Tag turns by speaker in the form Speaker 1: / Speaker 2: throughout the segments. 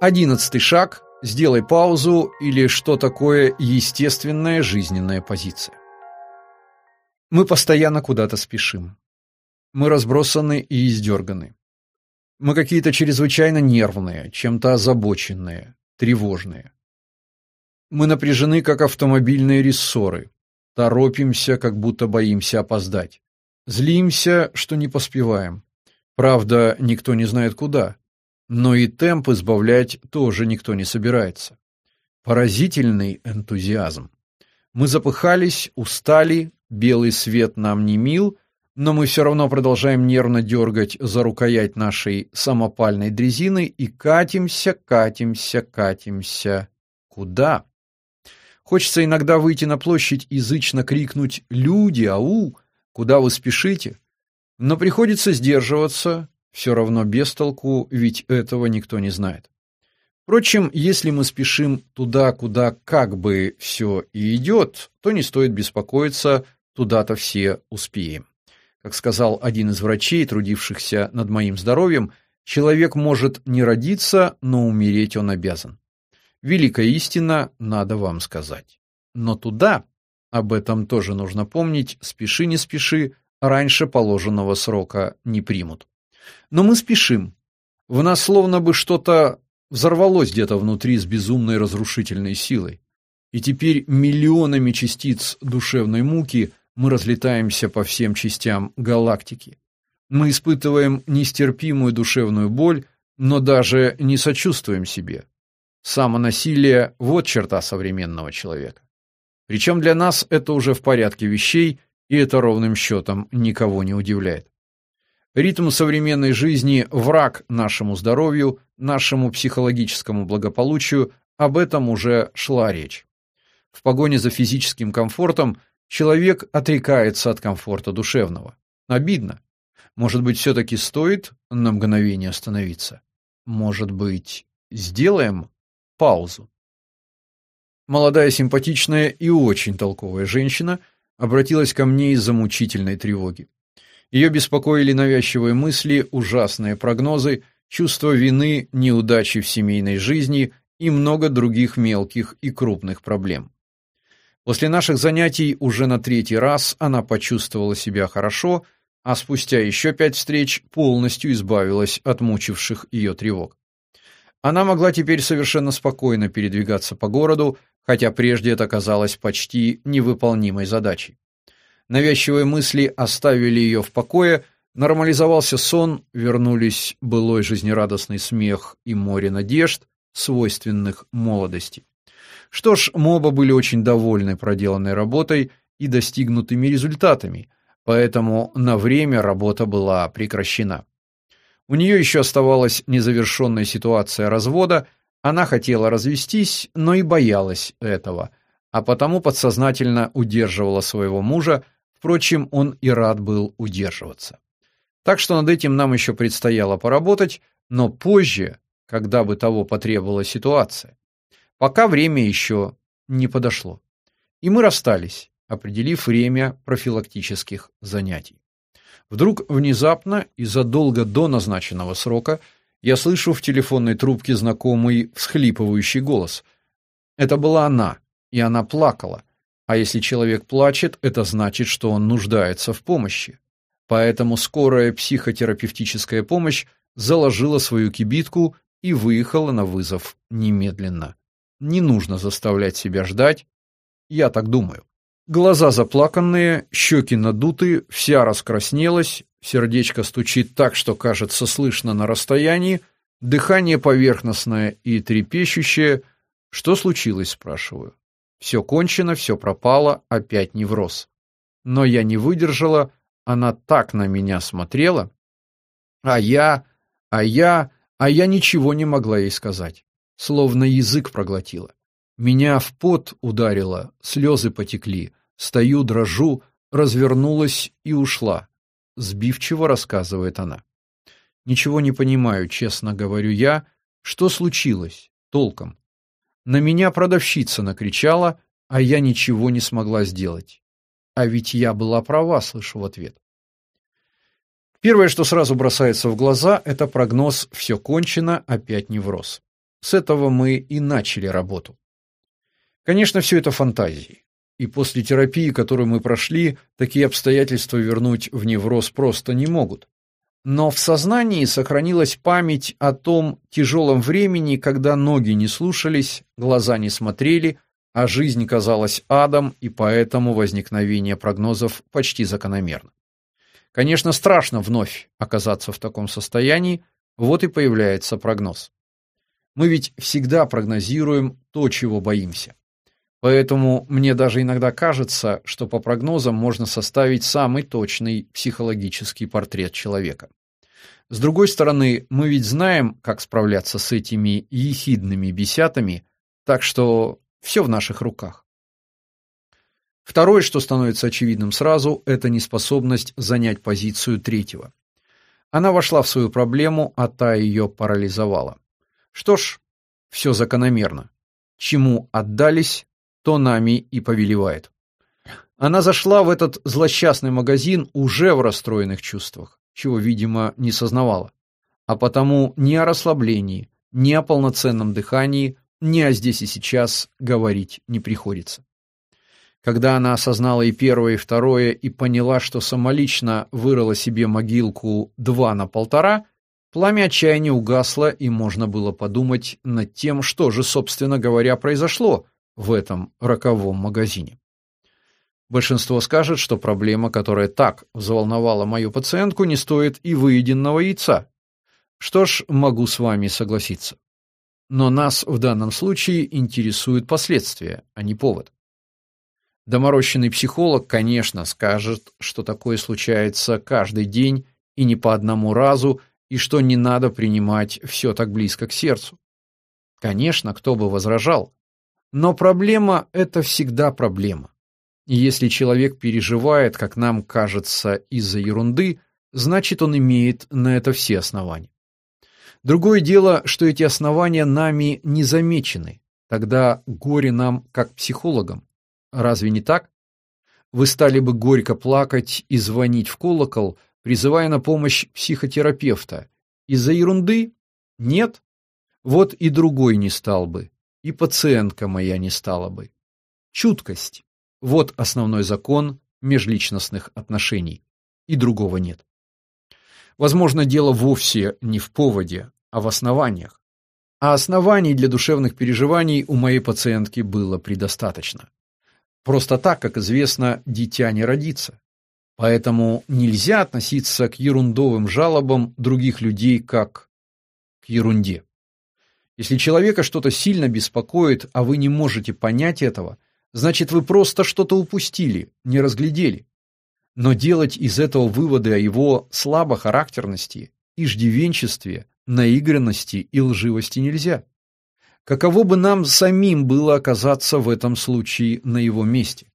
Speaker 1: Одиннадцатый шаг – сделай паузу или что такое естественная жизненная позиция. Мы постоянно куда-то спешим. Мы разбросаны и издерганы. Мы какие-то чрезвычайно нервные, чем-то озабоченные, тревожные. Мы напряжены, как автомобильные рессоры. Торопимся, как будто боимся опоздать. Злимся, что не поспеваем. Правда, никто не знает куда. Но и темп избавлять тоже никто не собирается. Поразительный энтузиазм. Мы запыхались, устали, белый свет нам не мил, но мы все равно продолжаем нервно дергать за рукоять нашей самопальной дрезины и катимся, катимся, катимся. Куда? Хочется иногда выйти на площадь и зычно крикнуть «Люди, ау! Куда вы спешите?» Но приходится сдерживаться, все равно без толку, ведь этого никто не знает. Впрочем, если мы спешим туда, куда как бы все и идет, то не стоит беспокоиться, туда-то все успеем. Как сказал один из врачей, трудившихся над моим здоровьем, человек может не родиться, но умереть он обязан. Великая истина, надо вам сказать. Но туда, об этом тоже нужно помнить, спеши не спеши, раньше положенного срока не примут. Но мы спешим. В нас словно бы что-то взорвалось где-то внутри с безумной разрушительной силой. И теперь миллионами частиц душевной муки мы разлетаемся по всем частям галактики. Мы испытываем нестерпимую душевную боль, но даже не сочувствуем себе. Самонасилие – вот черта современного человека. Причем для нас это уже в порядке вещей, и это ровным счетом никого не удивляет. Ритм современной жизни – враг нашему здоровью, нашему психологическому благополучию, об этом уже шла речь. В погоне за физическим комфортом человек отрекается от комфорта душевного. Обидно. Может быть, все-таки стоит на мгновение остановиться? Может быть, сделаем паузу. Молодая, симпатичная и очень толковая женщина обратилась ко мне из-за мучительной тревоги. Ее беспокоили навязчивые мысли, ужасные прогнозы, чувство вины, неудачи в семейной жизни и много других мелких и крупных проблем. После наших занятий уже на третий раз она почувствовала себя хорошо, а спустя еще пять встреч полностью избавилась от мучивших ее тревог. Она могла теперь совершенно спокойно передвигаться по городу, хотя прежде это казалось почти невыполнимой задачей. Навязчивые мысли оставили ее в покое, нормализовался сон, вернулись былой жизнерадостный смех и море надежд, свойственных молодости. Что ж, мы оба были очень довольны проделанной работой и достигнутыми результатами, поэтому на время работа была прекращена. У нее еще оставалась незавершенная ситуация развода, она хотела развестись, но и боялась этого, а потому подсознательно удерживала своего мужа, впрочем, он и рад был удерживаться. Так что над этим нам еще предстояло поработать, но позже, когда бы того потребовала ситуация. Пока время еще не подошло. И мы расстались, определив время профилактических занятий. Вдруг внезапно и задолго до назначенного срока я слышу в телефонной трубке знакомый всхлипывающий голос. Это была она, и она плакала. А если человек плачет, это значит, что он нуждается в помощи. Поэтому скорая психотерапевтическая помощь заложила свою кибитку и выехала на вызов немедленно. Не нужно заставлять себя ждать, я так думаю. Глаза заплаканные, щеки надуты, вся раскраснелась, сердечко стучит так, что кажется слышно на расстоянии, дыхание поверхностное и трепещущее. Что случилось, спрашиваю. Все кончено, все пропало, опять невроз. Но я не выдержала, она так на меня смотрела, а я, а я, а я ничего не могла ей сказать, словно язык проглотила. Меня в пот ударило, слезы потекли, Стою, дрожу, развернулась и ушла. Сбивчиво рассказывает она. Ничего не понимаю, честно говорю я. Что случилось? Толком. На меня продавщица накричала, а я ничего не смогла сделать. А ведь я была права, слышу в ответ. Первое, что сразу бросается в глаза, это прогноз «все кончено, опять невроз». С этого мы и начали работу. Конечно, все это фантазии. И после терапии, которую мы прошли, такие обстоятельства вернуть в невроз просто не могут. Но в сознании сохранилась память о том тяжелом времени, когда ноги не слушались, глаза не смотрели, а жизнь казалась адом, и поэтому возникновение прогнозов почти закономерно. Конечно, страшно вновь оказаться в таком состоянии, вот и появляется прогноз. Мы ведь всегда прогнозируем то, чего боимся. Поэтому мне даже иногда кажется, что по прогнозам можно составить самый точный психологический портрет человека. С другой стороны, мы ведь знаем, как справляться с этими ехидными бесятами, так что все в наших руках. Второе, что становится очевидным сразу, это неспособность занять позицию третьего. Она вошла в свою проблему, а та ее парализовала. Что ж, все закономерно. Чему отдались, то нами и повелевает. Она зашла в этот злосчастный магазин уже в расстроенных чувствах, чего, видимо, не сознавала. А потому ни о расслаблении, ни о полноценном дыхании, ни о здесь и сейчас говорить не приходится. Когда она осознала и первое, и второе, и поняла, что самолично вырыла себе могилку два на полтора, пламя отчаяния угасло, и можно было подумать над тем, что же, собственно говоря, произошло в этом роковом магазине. Большинство скажет, что проблема, которая так взволновала мою пациентку, не стоит и выеденного яйца. Что ж, могу с вами согласиться. Но нас в данном случае интересуют последствия, а не повод. Доморощенный психолог, конечно, скажет, что такое случается каждый день и не по одному разу, и что не надо принимать все так близко к сердцу. Конечно, кто бы возражал. Но проблема – это всегда проблема. И если человек переживает, как нам кажется, из-за ерунды, значит, он имеет на это все основания. Другое дело, что эти основания нами не замечены. Тогда горе нам, как психологам. Разве не так? Вы стали бы горько плакать и звонить в колокол, призывая на помощь психотерапевта. Из-за ерунды? Нет. Вот и другой не стал бы и пациентка моя не стала бы. Чуткость – вот основной закон межличностных отношений, и другого нет. Возможно, дело вовсе не в поводе, а в основаниях. А оснований для душевных переживаний у моей пациентки было предостаточно. Просто так, как известно, дитя не родится. Поэтому нельзя относиться к ерундовым жалобам других людей как к ерунде. Если человека что-то сильно беспокоит, а вы не можете понять этого, значит вы просто что-то упустили, не разглядели. Но делать из этого выводы о его слабохарактерности, иждивенчестве, наигранности и лживости нельзя. Каково бы нам самим было оказаться в этом случае на его месте?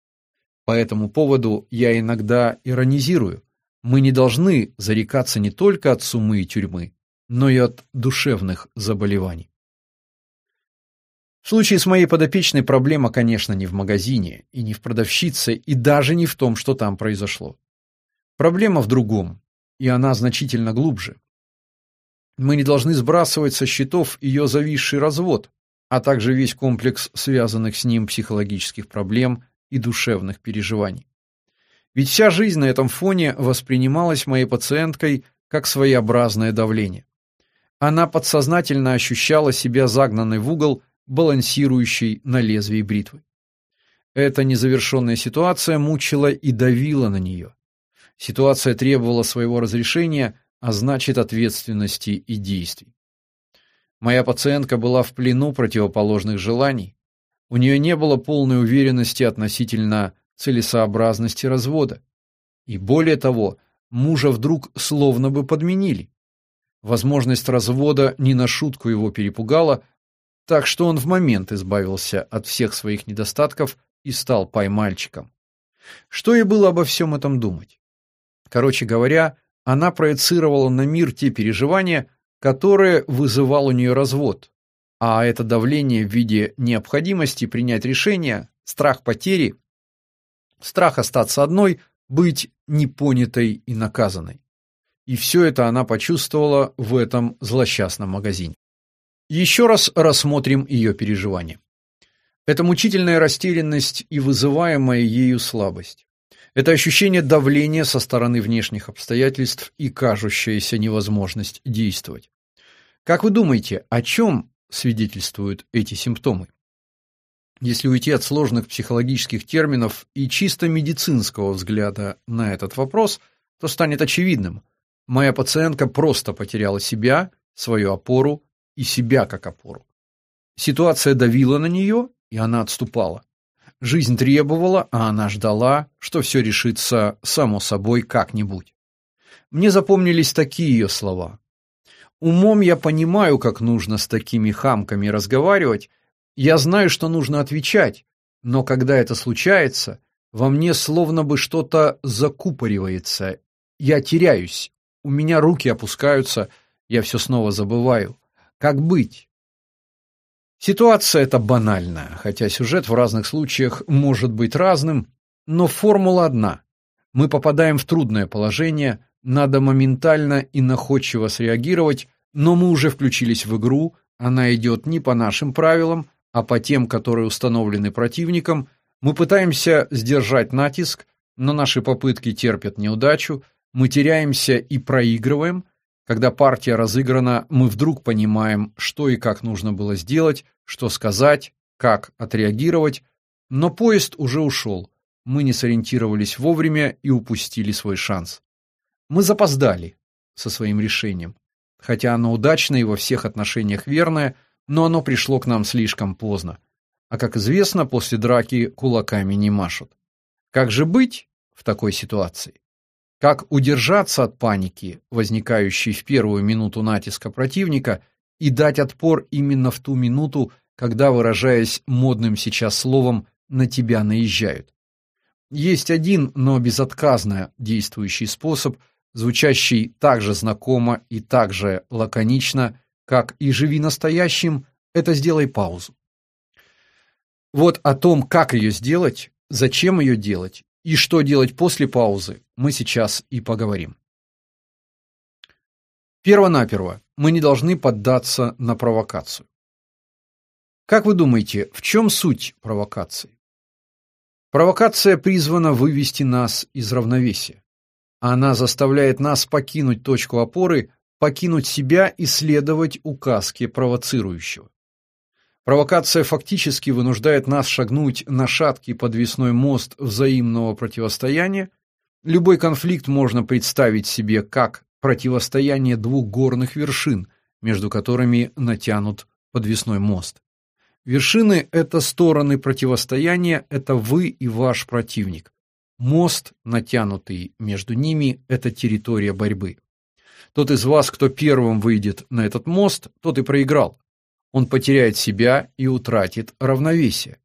Speaker 1: По этому поводу я иногда иронизирую. Мы не должны зарекаться не только от сумы и тюрьмы, но и от душевных заболеваний. В случае с моей подопечной проблема, конечно, не в магазине, и не в продавщице, и даже не в том, что там произошло. Проблема в другом, и она значительно глубже. Мы не должны сбрасывать со счетов ее зависший развод, а также весь комплекс связанных с ним психологических проблем и душевных переживаний. Ведь вся жизнь на этом фоне воспринималась моей пациенткой как своеобразное давление. Она подсознательно ощущала себя загнанной в угол балансирующий на лезвии бритвы. Эта незавершенная ситуация мучила и давила на нее. Ситуация требовала своего разрешения, а значит ответственности и действий. Моя пациентка была в плену противоположных желаний. У нее не было полной уверенности относительно целесообразности развода. И более того, мужа вдруг словно бы подменили. Возможность развода не на шутку его перепугала, так что он в момент избавился от всех своих недостатков и стал поймальчиком. Что ей было обо всем этом думать? Короче говоря, она проецировала на мир те переживания, которые вызывал у нее развод. А это давление в виде необходимости принять решение, страх потери, страх остаться одной, быть непонятой и наказанной. И все это она почувствовала в этом злосчастном магазине. Еще раз рассмотрим ее переживания. Это мучительная растерянность и вызываемая ею слабость. Это ощущение давления со стороны внешних обстоятельств и кажущаяся невозможность действовать. Как вы думаете, о чем свидетельствуют эти симптомы? Если уйти от сложных психологических терминов и чисто медицинского взгляда на этот вопрос, то станет очевидным. Моя пациентка просто потеряла себя, свою опору и себя как опору. Ситуация давила на нее, и она отступала. Жизнь требовала, а она ждала, что все решится само собой как-нибудь. Мне запомнились такие ее слова. Умом я понимаю, как нужно с такими хамками разговаривать, я знаю, что нужно отвечать, но когда это случается, во мне словно бы что-то закупоривается. Я теряюсь, у меня руки опускаются, я все снова забываю. Как быть? Ситуация эта банальная, хотя сюжет в разных случаях может быть разным, но формула одна. Мы попадаем в трудное положение, надо моментально и находчиво среагировать, но мы уже включились в игру, она идет не по нашим правилам, а по тем, которые установлены противником, мы пытаемся сдержать натиск, но наши попытки терпят неудачу, мы теряемся и проигрываем. Когда партия разыграна, мы вдруг понимаем, что и как нужно было сделать, что сказать, как отреагировать, но поезд уже ушел. Мы не сориентировались вовремя и упустили свой шанс. Мы запоздали со своим решением. Хотя оно удачное и во всех отношениях верное, но оно пришло к нам слишком поздно. А как известно, после драки кулаками не машут. Как же быть в такой ситуации? Как удержаться от паники, возникающей в первую минуту натиска противника, и дать отпор именно в ту минуту, когда, выражаясь модным сейчас словом, на тебя наезжают? Есть один, но безотказно действующий способ, звучащий так же знакомо и так же лаконично, как и живи настоящим, это сделай паузу. Вот о том, как ее сделать, зачем ее делать и что делать после паузы, мы сейчас и поговорим. Первонаперво, мы не должны поддаться на провокацию. Как вы думаете, в чем суть провокации? Провокация призвана вывести нас из равновесия. Она заставляет нас покинуть точку опоры покинуть себя и следовать указке провоцирующего. Провокация фактически вынуждает нас шагнуть на шаткий подвесной мост взаимного противостояния. Любой конфликт можно представить себе как противостояние двух горных вершин, между которыми натянут подвесной мост. Вершины – это стороны противостояния, это вы и ваш противник. Мост, натянутый между ними – это территория борьбы. Тот из вас, кто первым выйдет на этот мост, тот и проиграл. Он потеряет себя и утратит равновесие.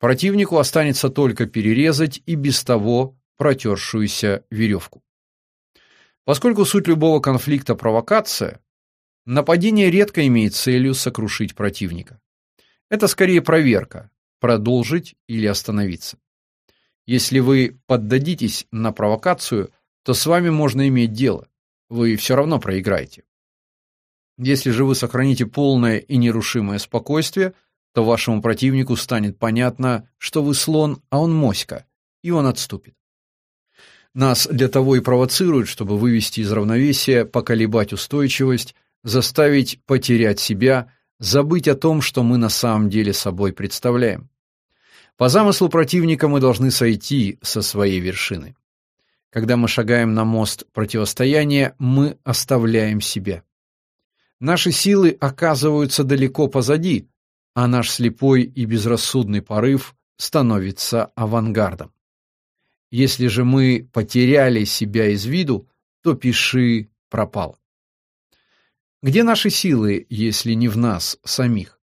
Speaker 1: Противнику останется только перерезать и без того протершуюся веревку. Поскольку суть любого конфликта – провокация, нападение редко имеет целью сокрушить противника. Это скорее проверка – продолжить или остановиться. Если вы поддадитесь на провокацию, то с вами можно иметь дело вы все равно проиграете. Если же вы сохраните полное и нерушимое спокойствие, то вашему противнику станет понятно, что вы слон, а он моська, и он отступит. Нас для того и провоцируют, чтобы вывести из равновесия, поколебать устойчивость, заставить потерять себя, забыть о том, что мы на самом деле собой представляем. По замыслу противника мы должны сойти со своей вершины. Когда мы шагаем на мост противостояния, мы оставляем себя. Наши силы оказываются далеко позади, а наш слепой и безрассудный порыв становится авангардом. Если же мы потеряли себя из виду, то пиши пропал. Где наши силы, если не в нас самих?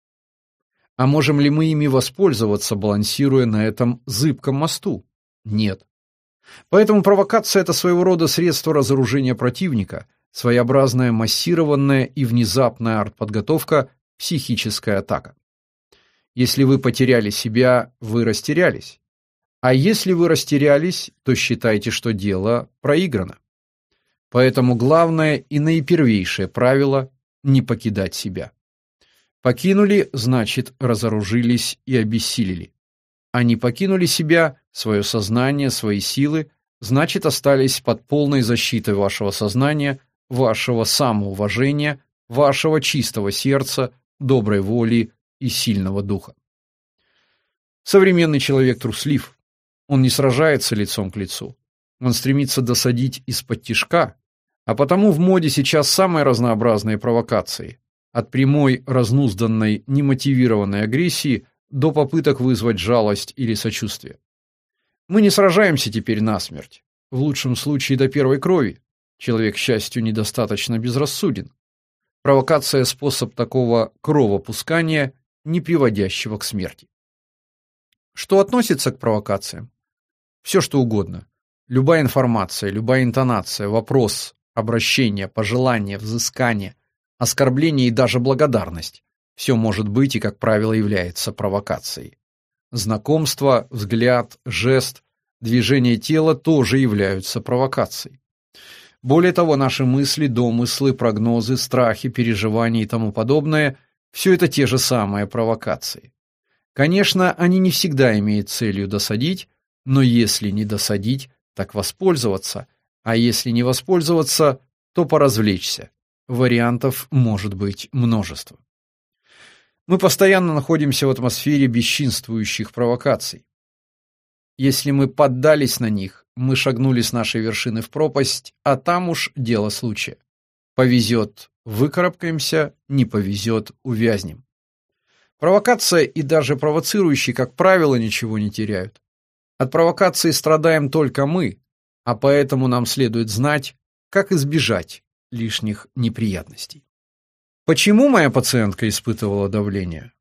Speaker 1: А можем ли мы ими воспользоваться, балансируя на этом зыбком мосту? Нет. Поэтому провокация – это своего рода средство разоружения противника, своеобразная массированная и внезапная артподготовка, психическая атака. Если вы потеряли себя, вы растерялись. А если вы растерялись, то считайте, что дело проиграно. Поэтому главное и наипервейшее правило – не покидать себя. Покинули, значит, разоружились и обессилели. Они покинули себя, свое сознание, свои силы, значит, остались под полной защитой вашего сознания, вашего самоуважения, вашего чистого сердца, доброй воли и сильного духа. Современный человек труслив. Он не сражается лицом к лицу. Он стремится досадить из-под тишка, а потому в моде сейчас самые разнообразные провокации. От прямой, разнузданной, немотивированной агрессии до попыток вызвать жалость или сочувствие. Мы не сражаемся теперь насмерть. В лучшем случае до первой крови. Человек, к счастью, недостаточно безрассуден. Провокация – способ такого кровопускания, не приводящего к смерти. Что относится к провокациям? Все что угодно. Любая информация, любая интонация, вопрос, обращение, пожелание, взыскание, оскорбление и даже благодарность – все может быть и, как правило, является провокацией. Знакомство, взгляд, жест, движение тела тоже являются провокацией. Более того, наши мысли, домыслы, прогнозы, страхи, переживания и тому подобное – все это те же самые провокации. Конечно, они не всегда имеют целью досадить, но если не досадить, так воспользоваться – а если не воспользоваться, то поразвлечься. Вариантов может быть множество. Мы постоянно находимся в атмосфере бесчинствующих провокаций. Если мы поддались на них, мы шагнули с нашей вершины в пропасть, а там уж дело случая. Повезет – выкарабкаемся, не повезет – увязнем. Провокация и даже провоцирующие, как правило, ничего не теряют. От провокации страдаем только мы, а поэтому нам следует знать, как избежать лишних неприятностей. Почему моя пациентка испытывала давление?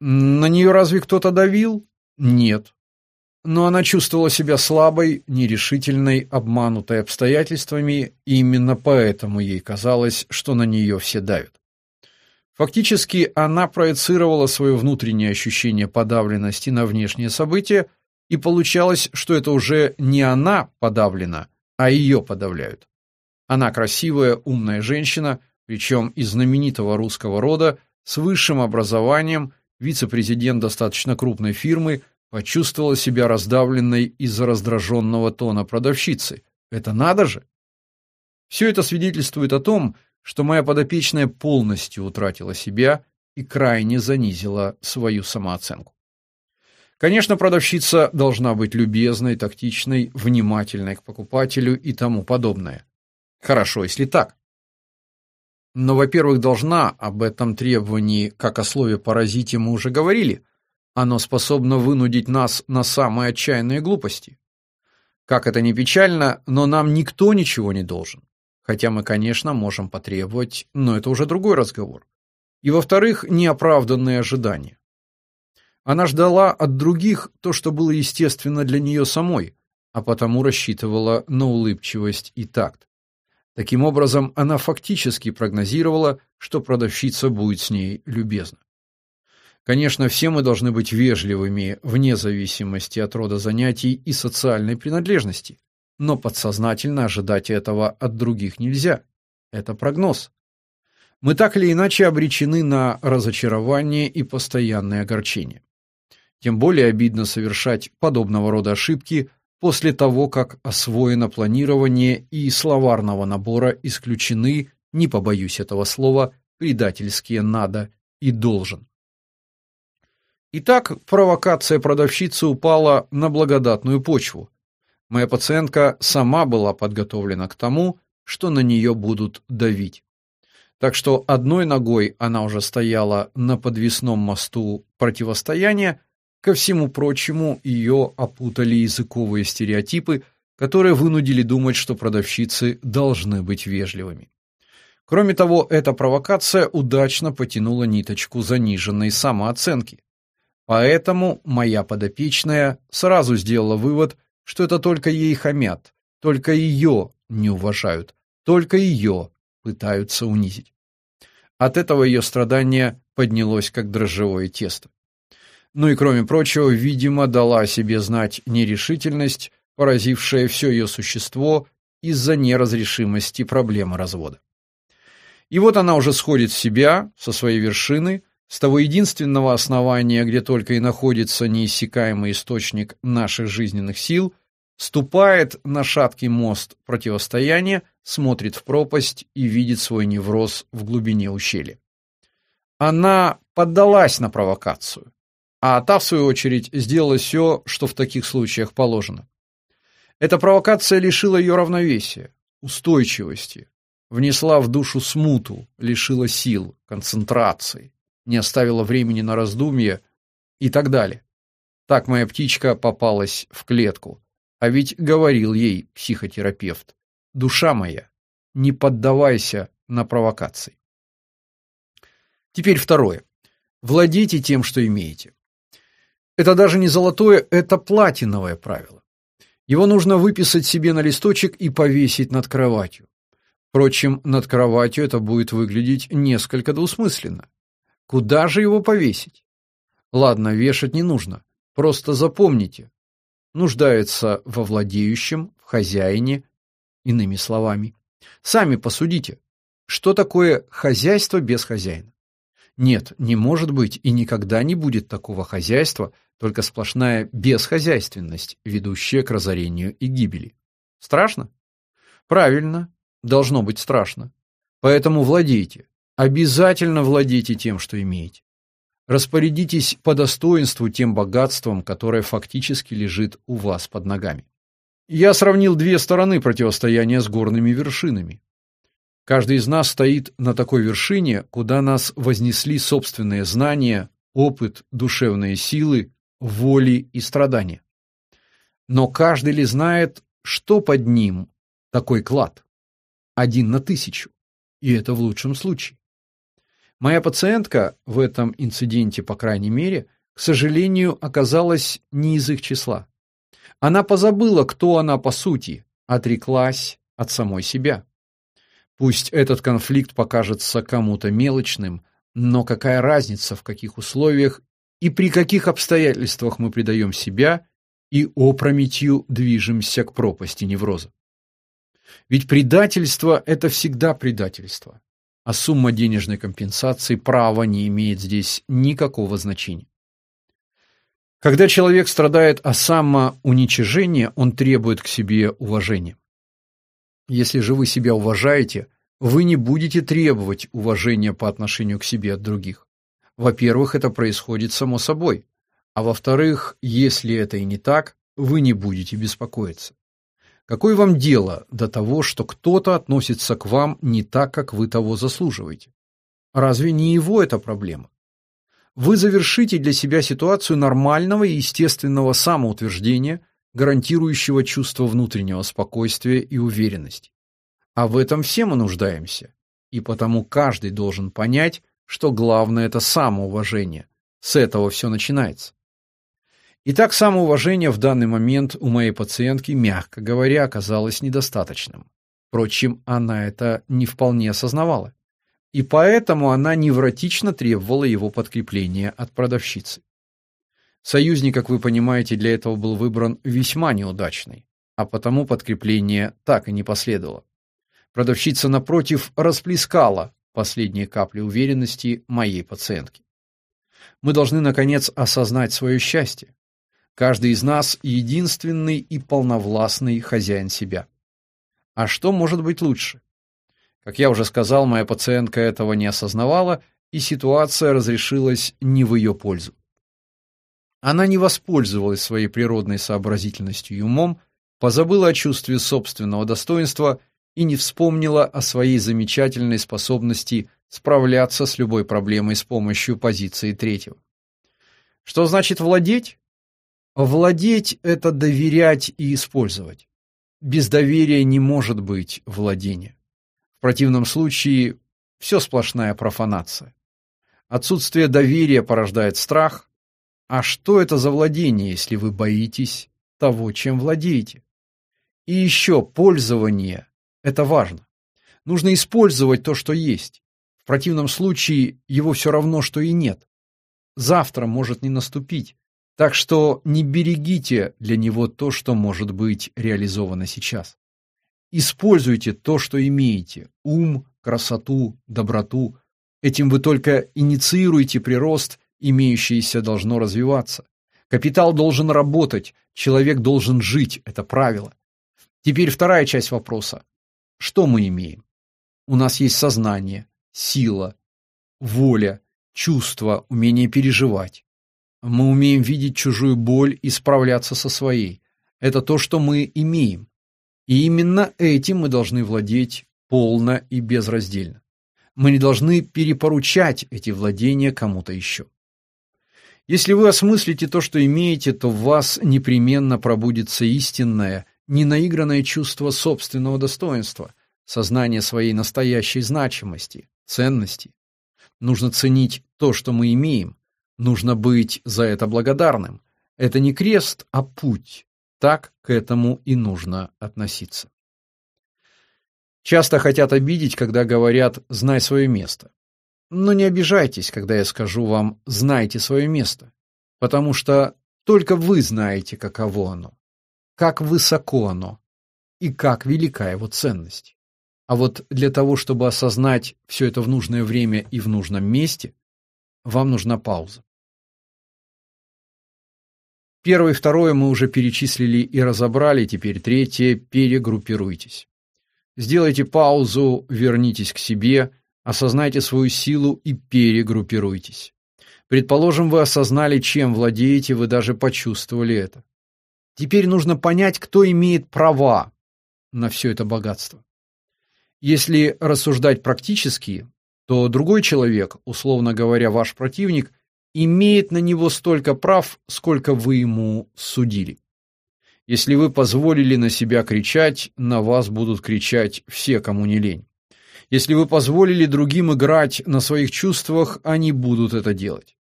Speaker 1: На нее разве кто-то давил? Нет. Но она чувствовала себя слабой, нерешительной, обманутой обстоятельствами, и именно поэтому ей казалось, что на нее все давят. Фактически она проецировала свое внутреннее ощущение подавленности на внешние события, и получалось, что это уже не она подавлена, а ее подавляют. Она красивая, умная женщина, причем из знаменитого русского рода, с высшим образованием, вице-президент достаточно крупной фирмы, почувствовала себя раздавленной из-за раздраженного тона продавщицы. Это надо же! Все это свидетельствует о том, что моя подопечная полностью утратила себя и крайне занизила свою самооценку. Конечно, продавщица должна быть любезной, тактичной, внимательной к покупателю и тому подобное. Хорошо, если так. Но, во-первых, должна, об этом требовании, как о слове «паразите» мы уже говорили, оно способно вынудить нас на самые отчаянные глупости. Как это ни печально, но нам никто ничего не должен. Хотя мы, конечно, можем потребовать, но это уже другой разговор. И, во-вторых, неоправданные ожидания. Она ждала от других то, что было естественно для нее самой, а потому рассчитывала на улыбчивость и такт. Таким образом, она фактически прогнозировала, что продавщица будет с ней любезна. Конечно, все мы должны быть вежливыми вне зависимости от рода занятий и социальной принадлежности, но подсознательно ожидать этого от других нельзя. Это прогноз. Мы так или иначе обречены на разочарование и постоянное огорчение. Тем более обидно совершать подобного рода ошибки после того, как освоено планирование и словарного набора исключены, не побоюсь этого слова, предательские «надо» и «должен». Итак, провокация продавщицы упала на благодатную почву. Моя пациентка сама была подготовлена к тому, что на нее будут давить. Так что одной ногой она уже стояла на подвесном мосту противостояния, Ко всему прочему, ее опутали языковые стереотипы, которые вынудили думать, что продавщицы должны быть вежливыми. Кроме того, эта провокация удачно потянула ниточку заниженной самооценки. Поэтому моя подопечная сразу сделала вывод, что это только ей хамят, только ее не уважают, только ее пытаются унизить. От этого ее страдание поднялось как дрожжевое тесто. Ну и кроме прочего, видимо, дала о себе знать нерешительность, поразившая все ее существо из-за неразрешимости проблемы развода. И вот она уже сходит с себя, со своей вершины, с того единственного основания, где только и находится неиссякаемый источник наших жизненных сил, ступает на шаткий мост противостояния, смотрит в пропасть и видит свой невроз в глубине ущелья. Она поддалась на провокацию, а та, в свою очередь, сделала все, что в таких случаях положено. Эта провокация лишила ее равновесия, устойчивости, внесла в душу смуту, лишила сил, концентрации, не оставила времени на раздумье и так далее. Так моя птичка попалась в клетку. А ведь говорил ей психотерапевт: "Душа моя, не поддавайся на провокации". Теперь второе. Владейте тем, что имеете. Это даже не золотое, это платиновое правило. Его нужно выписать себе на листочек и повесить над кроватью. Впрочем, над кроватью это будет выглядеть несколько двусмысленно. Куда же его повесить? Ладно, вешать не нужно. Просто запомните. Нуждается во владеющем, в хозяине, иными словами. Сами посудите, что такое хозяйство без хозяина? Нет, не может быть и никогда не будет такого хозяйства, только сплошная бесхозяйственность, ведущая к разорению и гибели. Страшно? Правильно, должно быть страшно. Поэтому владейте, обязательно владейте тем, что имеете. Распорядитесь по достоинству тем богатством, которое фактически лежит у вас под ногами. Я сравнил две стороны противостояния с горными вершинами. Каждый из нас стоит на такой вершине, куда нас вознесли собственные знания, опыт, душевные силы, воли и страдания. Но каждый ли знает, что под ним такой клад? Один на тысячу. И это в лучшем случае. Моя пациентка в этом инциденте, по крайней мере, к сожалению, оказалась не из их числа. Она позабыла, кто она по сути, отреклась от самой себя. Пусть этот конфликт покажется кому-то мелочным, но какая разница, в каких условиях и при каких обстоятельствах мы предаем себя и опрометью движемся к пропасти невроза. Ведь предательство – это всегда предательство а сумма денежной компенсации права не имеет здесь никакого значения. Когда человек страдает от самоуничижения, он требует к себе уважения. Если же вы себя уважаете, вы не будете требовать уважения по отношению к себе от других. Во-первых, это происходит само собой, а во-вторых, если это и не так, вы не будете беспокоиться. Какое вам дело до того, что кто-то относится к вам не так, как вы того заслуживаете? Разве не его это проблема? Вы завершите для себя ситуацию нормального и естественного самоутверждения, гарантирующего чувство внутреннего спокойствия и уверенности. А в этом все мы нуждаемся, и потому каждый должен понять, что главное это самоуважение. С этого все начинается. Итак, самоуважение в данный момент у моей пациентки, мягко говоря, оказалось недостаточным. Впрочем, она это не вполне осознавала. И поэтому она невротично требовала его подкрепления от продавщицы. Союзник, как вы понимаете, для этого был выбран весьма неудачный, а потому подкрепление так и не последовало. Продавщица, напротив, расплескала последние капли уверенности моей пациентки. Мы должны, наконец, осознать свое счастье. Каждый из нас единственный и полновластный хозяин себя. А что может быть лучше? Как я уже сказал, моя пациентка этого не осознавала, и ситуация разрешилась не в ее пользу. Она не воспользовалась своей природной сообразительностью и умом, позабыла о чувстве собственного достоинства и не вспомнила о своей замечательной способности справляться с любой проблемой с помощью позиции третьего. Что значит владеть? Владеть – это доверять и использовать. Без доверия не может быть владения. В противном случае все сплошная профанация. Отсутствие доверия порождает страх. А что это за владение, если вы боитесь того, чем владеете? И еще пользование – это важно. Нужно использовать то, что есть. В противном случае его все равно, что и нет. Завтра может не наступить, так что не берегите для него то, что может быть реализовано сейчас. Используйте то, что имеете: ум, красоту, доброту. Этим вы только инициируете прирост, имеющееся должно развиваться. Капитал должен работать, человек должен жить, это правило. Теперь вторая часть вопроса. Что мы имеем? У нас есть сознание, сила, воля, чувство, умение переживать. Мы умеем видеть чужую боль и справляться со своей. Это то, что мы имеем. И именно этим мы должны владеть полно и безраздельно. Мы не должны перепоручать эти владения кому-то еще. Если вы осмыслите то, что имеете, то в вас непременно пробудится истинное, ненаигранное чувство собственного достоинства, сознание своей настоящей значимости, ценности. Нужно ценить то, что мы имеем, нужно быть за это благодарным. Это не крест, а путь. Так к этому и нужно относиться. Часто хотят обидеть, когда говорят «знай свое место». Но не обижайтесь, когда я скажу вам «знайте свое место», потому что только вы знаете, каково оно, как высоко оно и как велика его ценность. А вот для того, чтобы осознать все это в нужное время и в нужном месте, вам нужна пауза. Первое и второе мы уже перечислили и разобрали, теперь третье – перегруппируйтесь. Сделайте паузу, вернитесь к себе, осознайте свою силу и перегруппируйтесь. Предположим, вы осознали, чем владеете, вы даже почувствовали это. Теперь нужно понять, кто имеет права на все это богатство. Если рассуждать практически, то другой человек, условно говоря, ваш противник – имеет на него столько прав, сколько вы ему судили. Если вы позволили на себя кричать, на вас будут кричать все, кому не лень. Если вы позволили другим играть на своих чувствах, они будут это делать.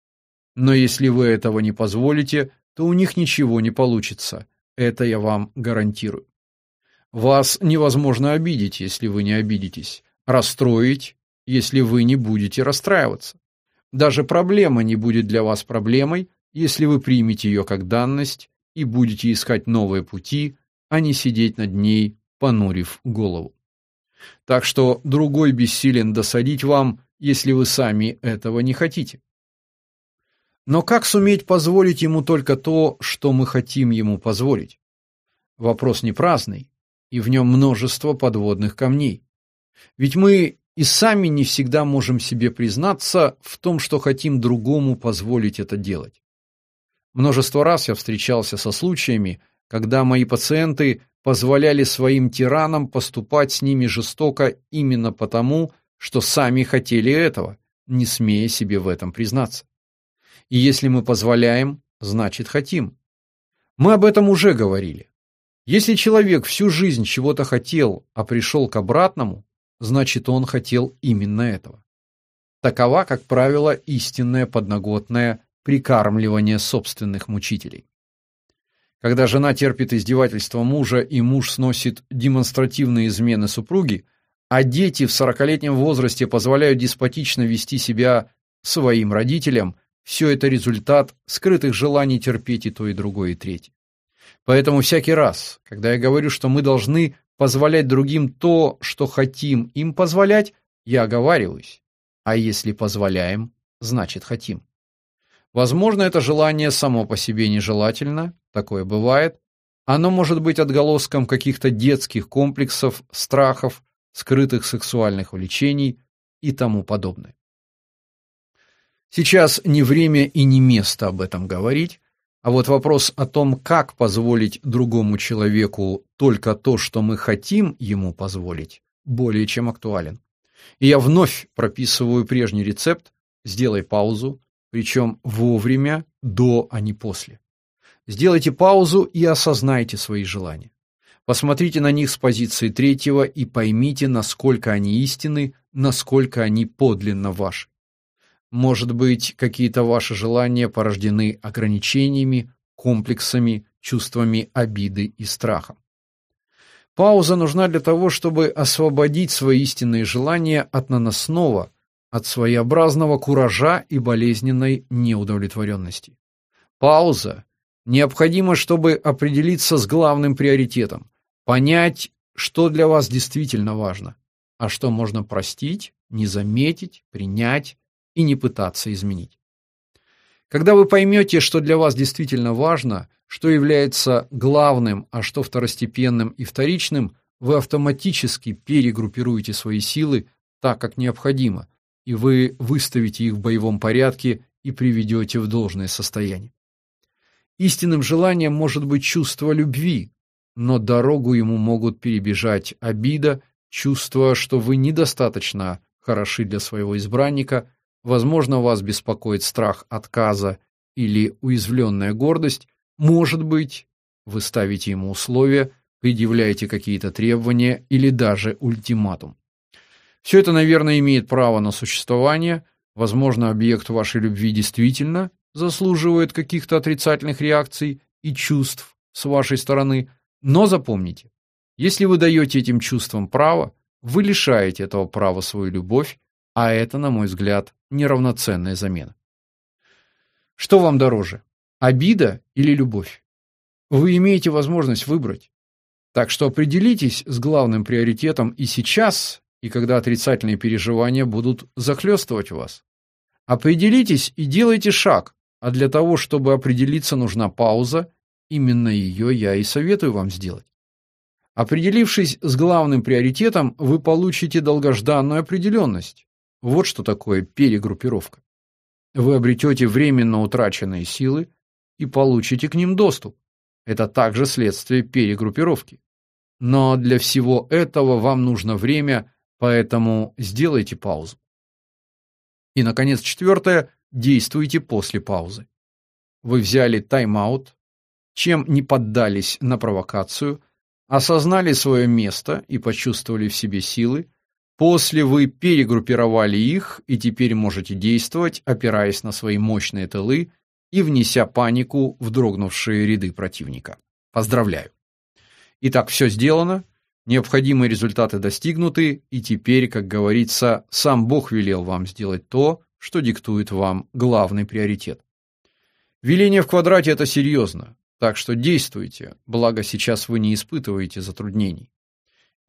Speaker 1: Но если вы этого не позволите, то у них ничего не получится. Это я вам гарантирую. Вас невозможно обидеть, если вы не обидитесь, расстроить, если вы не будете расстраиваться. Даже проблема не будет для вас проблемой, если вы примете ее как данность и будете искать новые пути, а не сидеть над ней, понурив голову. Так что другой бессилен досадить вам, если вы сами этого не хотите. Но как суметь позволить ему только то, что мы хотим ему позволить? Вопрос не праздный, и в нем множество подводных камней. Ведь мы и сами не всегда можем себе признаться в том, что хотим другому позволить это делать. Множество раз я встречался со случаями, когда мои пациенты позволяли своим тиранам поступать с ними жестоко именно потому, что сами хотели этого, не смея себе в этом признаться. И если мы позволяем, значит хотим. Мы об этом уже говорили. Если человек всю жизнь чего-то хотел, а пришел к обратному, значит он хотел именно этого. Такова, как правило, истинное подноготное прикармливание собственных мучителей. Когда жена терпит издевательства мужа и муж сносит демонстративные измены супруги, а дети в сорокалетнем возрасте позволяют деспотично вести себя своим родителям, все это результат скрытых желаний терпеть и то, и другое, и третье. Поэтому всякий раз, когда я говорю, что мы должны позволять другим то, что хотим им позволять, я оговариваюсь. А если позволяем, значит хотим. Возможно, это желание само по себе нежелательно, такое бывает. Оно может быть отголоском каких-то детских комплексов, страхов, скрытых сексуальных влечений и тому подобное. Сейчас не время и не место об этом говорить, а вот вопрос о том, как позволить другому человеку только то, что мы хотим ему позволить, более чем актуален. И я вновь прописываю прежний рецепт, сделай паузу, причем вовремя, до, а не после. Сделайте паузу и осознайте свои желания. Посмотрите на них с позиции третьего и поймите, насколько они истинны, насколько они подлинно ваши. Может быть, какие-то ваши желания порождены ограничениями, комплексами, чувствами обиды и страха. Пауза нужна для того, чтобы освободить свои истинные желания от наносного, от своеобразного куража и болезненной неудовлетворенности. Пауза необходима, чтобы определиться с главным приоритетом, понять, что для вас действительно важно, а что можно простить, не заметить, принять и не пытаться изменить. Когда вы поймете, что для вас действительно важно, что является главным, а что второстепенным и вторичным, вы автоматически перегруппируете свои силы так, как необходимо, и вы выставите их в боевом порядке и приведете в должное состояние. Истинным желанием может быть чувство любви, но дорогу ему могут перебежать обида, чувство, что вы недостаточно хороши для своего избранника, возможно, вас беспокоит страх отказа или уязвленная гордость, может быть, вы ставите ему условия, предъявляете какие-то требования или даже ультиматум. Все это, наверное, имеет право на существование, возможно, объект вашей любви действительно заслуживает каких-то отрицательных реакций и чувств с вашей стороны, но запомните, если вы даете этим чувствам право, вы лишаете этого права свою любовь, а это, на мой взгляд, неравноценная замена. Что вам дороже, обида или любовь? Вы имеете возможность выбрать. Так что определитесь с главным приоритетом и сейчас, и когда отрицательные переживания будут захлестывать вас. Определитесь и делайте шаг, а для того, чтобы определиться, нужна пауза. Именно ее я и советую вам сделать. Определившись с главным приоритетом, вы получите долгожданную определенность. Вот что такое перегруппировка. Вы обретете временно утраченные силы и получите к ним доступ. Это также следствие перегруппировки. Но для всего этого вам нужно время, поэтому сделайте паузу. И, наконец, четвертое действуйте после паузы. Вы взяли тайм-аут, чем не поддались на провокацию, осознали свое место и почувствовали в себе силы, после вы перегруппировали их и теперь можете действовать, опираясь на свои мощные тылы и внеся панику в дрогнувшие ряды противника. Поздравляю! Итак, все сделано, необходимые результаты достигнуты, и теперь, как говорится, сам Бог велел вам сделать то, что диктует вам главный приоритет. Веление в квадрате – это серьезно, так что действуйте, благо сейчас вы не испытываете затруднений.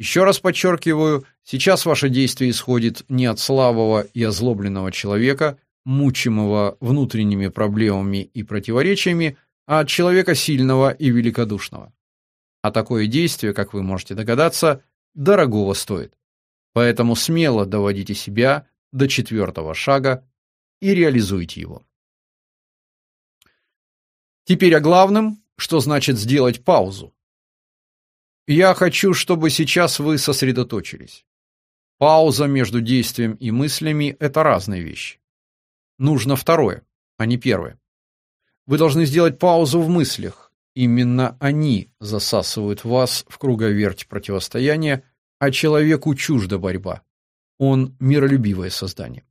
Speaker 1: Еще раз подчеркиваю, сейчас ваше действие исходит не от слабого и озлобленного человека, мучимого внутренними проблемами и противоречиями, а от человека сильного и великодушного. А такое действие, как вы можете догадаться, дорогого стоит. Поэтому смело доводите себя до четвертого шага и реализуйте его. Теперь о главном, что значит сделать паузу. Я хочу, чтобы сейчас вы сосредоточились. Пауза между действием и мыслями – это разные вещи. Нужно второе, а не первое. Вы должны сделать паузу в мыслях. Именно они засасывают вас в круговерть противостояния, а человеку чужда борьба. Он миролюбивое создание.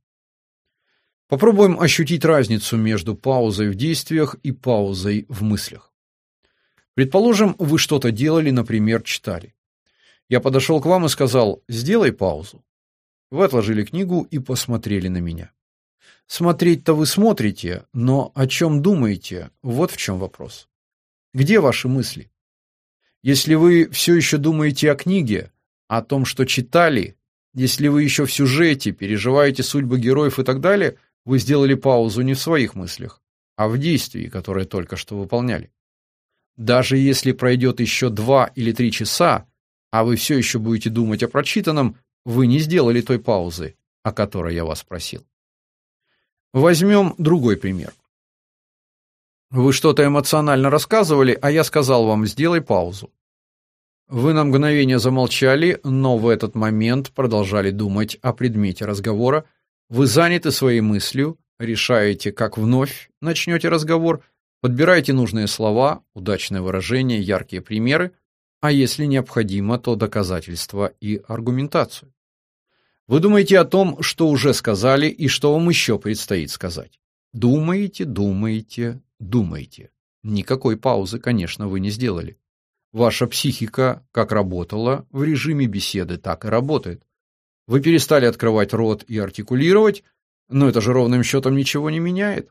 Speaker 1: Попробуем ощутить разницу между паузой в действиях и паузой в мыслях. Предположим, вы что-то делали, например, читали. Я подошел к вам и сказал «сделай паузу». Вы отложили книгу и посмотрели на меня. Смотреть-то вы смотрите, но о чем думаете, вот в чем вопрос. Где ваши мысли? Если вы все еще думаете о книге, о том, что читали, если вы еще в сюжете переживаете судьбы героев и так далее, вы сделали паузу не в своих мыслях, а в действии, которое только что выполняли. Даже если пройдет еще два или три часа, а вы все еще будете думать о прочитанном, вы не сделали той паузы, о которой я вас просил. Возьмем другой пример. Вы что-то эмоционально рассказывали, а я сказал вам «сделай паузу». Вы на мгновение замолчали, но в этот момент продолжали думать о предмете разговора. Вы заняты своей мыслью, решаете, как вновь начнете разговор, подбираете нужные слова, удачное выражение, яркие примеры, а если необходимо, то доказательства и аргументацию. Вы думаете о том, что уже сказали и что вам еще предстоит сказать. Думаете, думаете, думаете. Никакой паузы, конечно, вы не сделали. Ваша психика как работала в режиме беседы, так и работает. Вы перестали открывать рот и артикулировать, но это же ровным счетом ничего не меняет.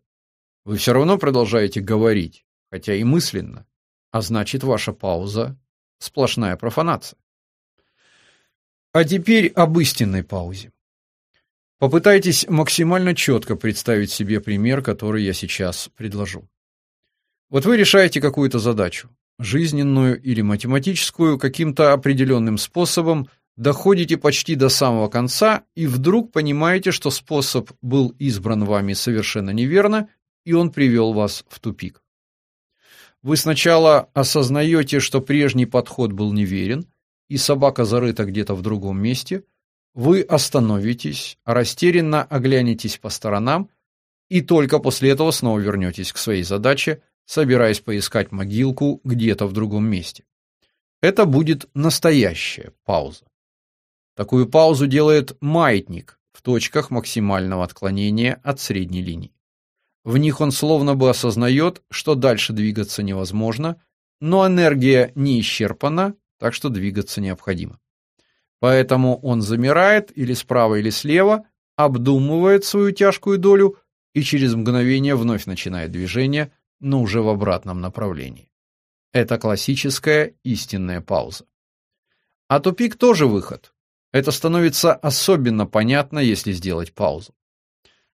Speaker 1: Вы все равно продолжаете говорить, хотя и мысленно, а значит ваша пауза – сплошная профанация. А теперь об истинной паузе. Попытайтесь максимально четко представить себе пример, который я сейчас предложу. Вот вы решаете какую-то задачу, жизненную или математическую, каким-то определенным способом, доходите почти до самого конца и вдруг понимаете, что способ был избран вами совершенно неверно, и он привел вас в тупик. Вы сначала осознаете, что прежний подход был неверен, и собака зарыта где-то в другом месте, вы остановитесь, растерянно оглянетесь по сторонам и только после этого снова вернетесь к своей задаче, собираясь поискать могилку где-то в другом месте. Это будет настоящая пауза. Такую паузу делает маятник в точках максимального отклонения от средней линии. В них он словно бы осознает, что дальше двигаться невозможно, но энергия не исчерпана, так что двигаться необходимо. Поэтому он замирает или справа, или слева, обдумывает свою тяжкую долю и через мгновение вновь начинает движение, но уже в обратном направлении. Это классическая истинная пауза. А тупик тоже выход. Это становится особенно понятно, если сделать паузу.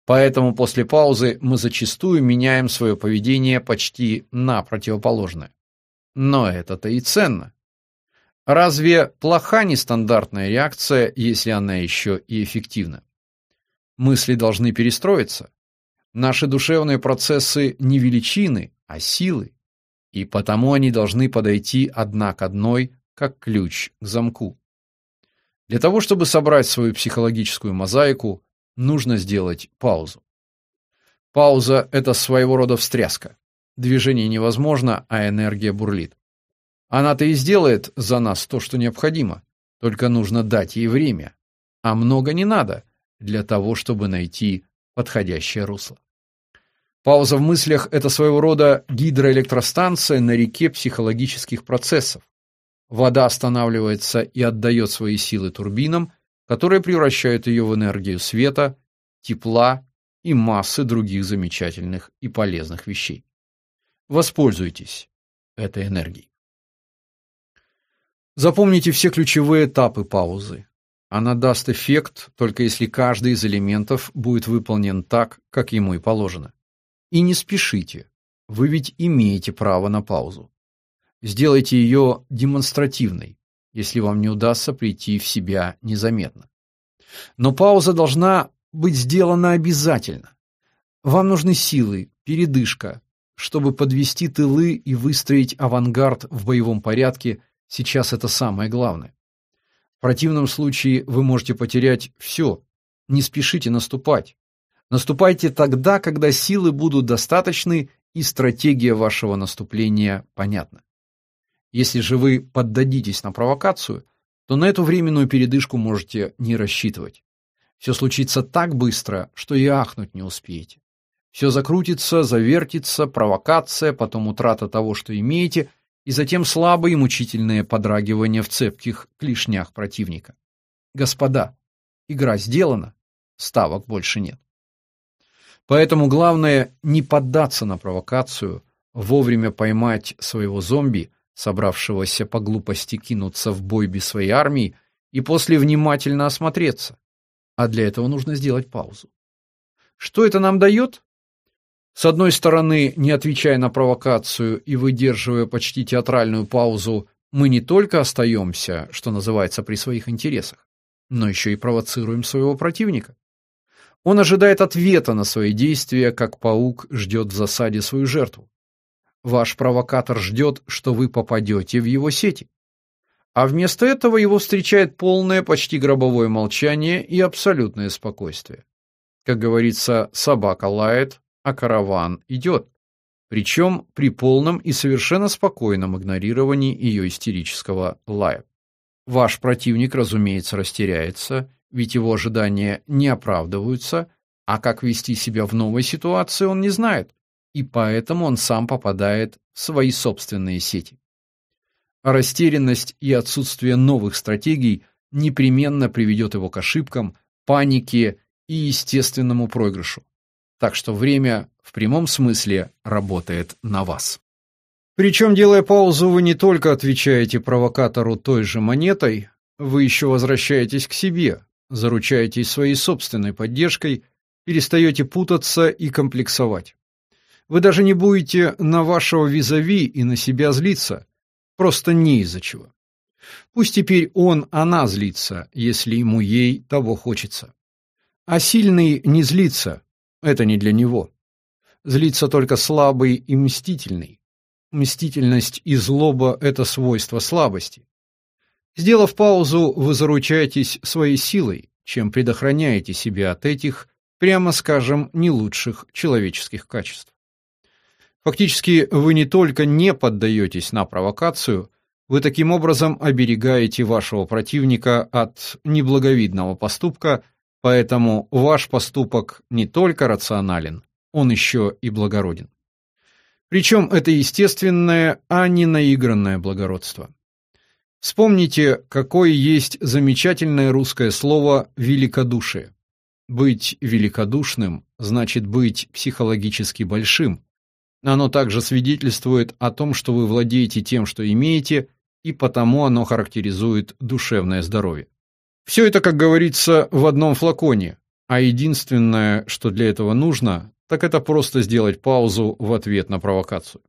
Speaker 1: Поэтому после паузы мы зачастую меняем свое поведение почти на противоположное. Но это-то и ценно. Разве плоха нестандартная реакция, если она еще и эффективна? Мысли должны перестроиться. Наши душевные процессы не величины, а силы, и потому они должны подойти одна к одной, как ключ к замку. Для того, чтобы собрать свою психологическую мозаику, нужно сделать паузу. Пауза – это своего рода встряска. Движение невозможно, а энергия бурлит. Она-то и сделает за нас то, что необходимо, только нужно дать ей время. А много не надо для того, чтобы найти подходящее русло. Пауза в мыслях – это своего рода гидроэлектростанция на реке психологических процессов. Вода останавливается и отдает свои силы турбинам, которые превращают ее в энергию света, тепла и массы других замечательных и полезных вещей. Воспользуйтесь этой энергией. Запомните все ключевые этапы паузы. Она даст эффект, только если каждый из элементов будет выполнен так, как ему и положено. И не спешите, вы ведь имеете право на паузу. Сделайте ее демонстративной, если вам не удастся прийти в себя незаметно. Но пауза должна быть сделана обязательно. Вам нужны силы, передышка, чтобы подвести тылы и выстроить авангард в боевом порядке, сейчас это самое главное. В противном случае вы можете потерять все. Не спешите наступать. Наступайте тогда, когда силы будут достаточны и стратегия вашего наступления понятна. Если же вы поддадитесь на провокацию, то на эту временную передышку можете не рассчитывать. Все случится так быстро, что и ахнуть не успеете. Все закрутится, завертится, провокация, потом утрата того, что имеете, и затем слабое и мучительное подрагивание в цепких клешнях противника. Господа, игра сделана, ставок больше нет. Поэтому главное не поддаться на провокацию, вовремя поймать своего зомби – собравшегося по глупости кинуться в бой без своей армии, и после внимательно осмотреться. А для этого нужно сделать паузу. Что это нам дает? С одной стороны, не отвечая на провокацию и выдерживая почти театральную паузу, мы не только остаемся, что называется, при своих интересах, но еще и провоцируем своего противника. Он ожидает ответа на свои действия, как паук ждет в засаде свою жертву. Ваш провокатор ждет, что вы попадете в его сети. А вместо этого его встречает полное, почти гробовое молчание и абсолютное спокойствие. Как говорится, собака лает, а караван идет. Причем при полном и совершенно спокойном игнорировании ее истерического лая. Ваш противник, разумеется, растеряется, ведь его ожидания не оправдываются, а как вести себя в новой ситуации он не знает и поэтому он сам попадает в свои собственные сети. Растерянность и отсутствие новых стратегий непременно приведет его к ошибкам, панике и естественному проигрышу. Так что время в прямом смысле работает на вас. Причем, делая паузу, вы не только отвечаете провокатору той же монетой, вы еще возвращаетесь к себе, заручаетесь своей собственной поддержкой, перестаете путаться и комплексовать. Вы даже не будете на вашего визави и на себя злиться, просто не из-за чего. Пусть теперь он, она злится, если ему ей того хочется. А сильный не злится, это не для него. Злится только слабый и мстительный. Мстительность и злоба – это свойство слабости. Сделав паузу, вы заручаетесь своей силой, чем предохраняете себя от этих, прямо скажем, не лучших человеческих качеств. Фактически, вы не только не поддаетесь на провокацию, вы таким образом оберегаете вашего противника от неблаговидного поступка, поэтому ваш поступок не только рационален, он еще и благороден. Причем это естественное, а не наигранное благородство. Вспомните, какое есть замечательное русское слово великодушие. Быть великодушным значит быть психологически большим. Оно также свидетельствует о том, что вы владеете тем, что имеете, и потому оно характеризует душевное здоровье. Все это, как говорится, в одном флаконе, а единственное, что для этого нужно, так это просто сделать паузу в ответ на провокацию.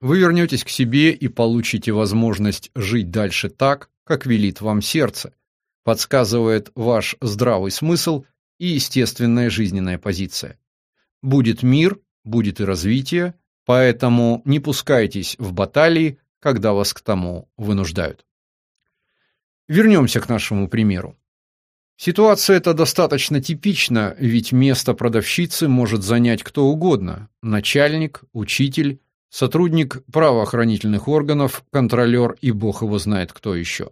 Speaker 1: Вы вернетесь к себе и получите возможность жить дальше так, как велит вам сердце, подсказывает ваш здравый смысл и естественная жизненная позиция. Будет мир, будет и развитие, поэтому не пускайтесь в баталии, когда вас к тому вынуждают. Вернемся к нашему примеру. Ситуация эта достаточно типична, ведь место продавщицы может занять кто угодно: начальник, учитель, сотрудник правоохранительных органов, контролер и бог его знает кто еще.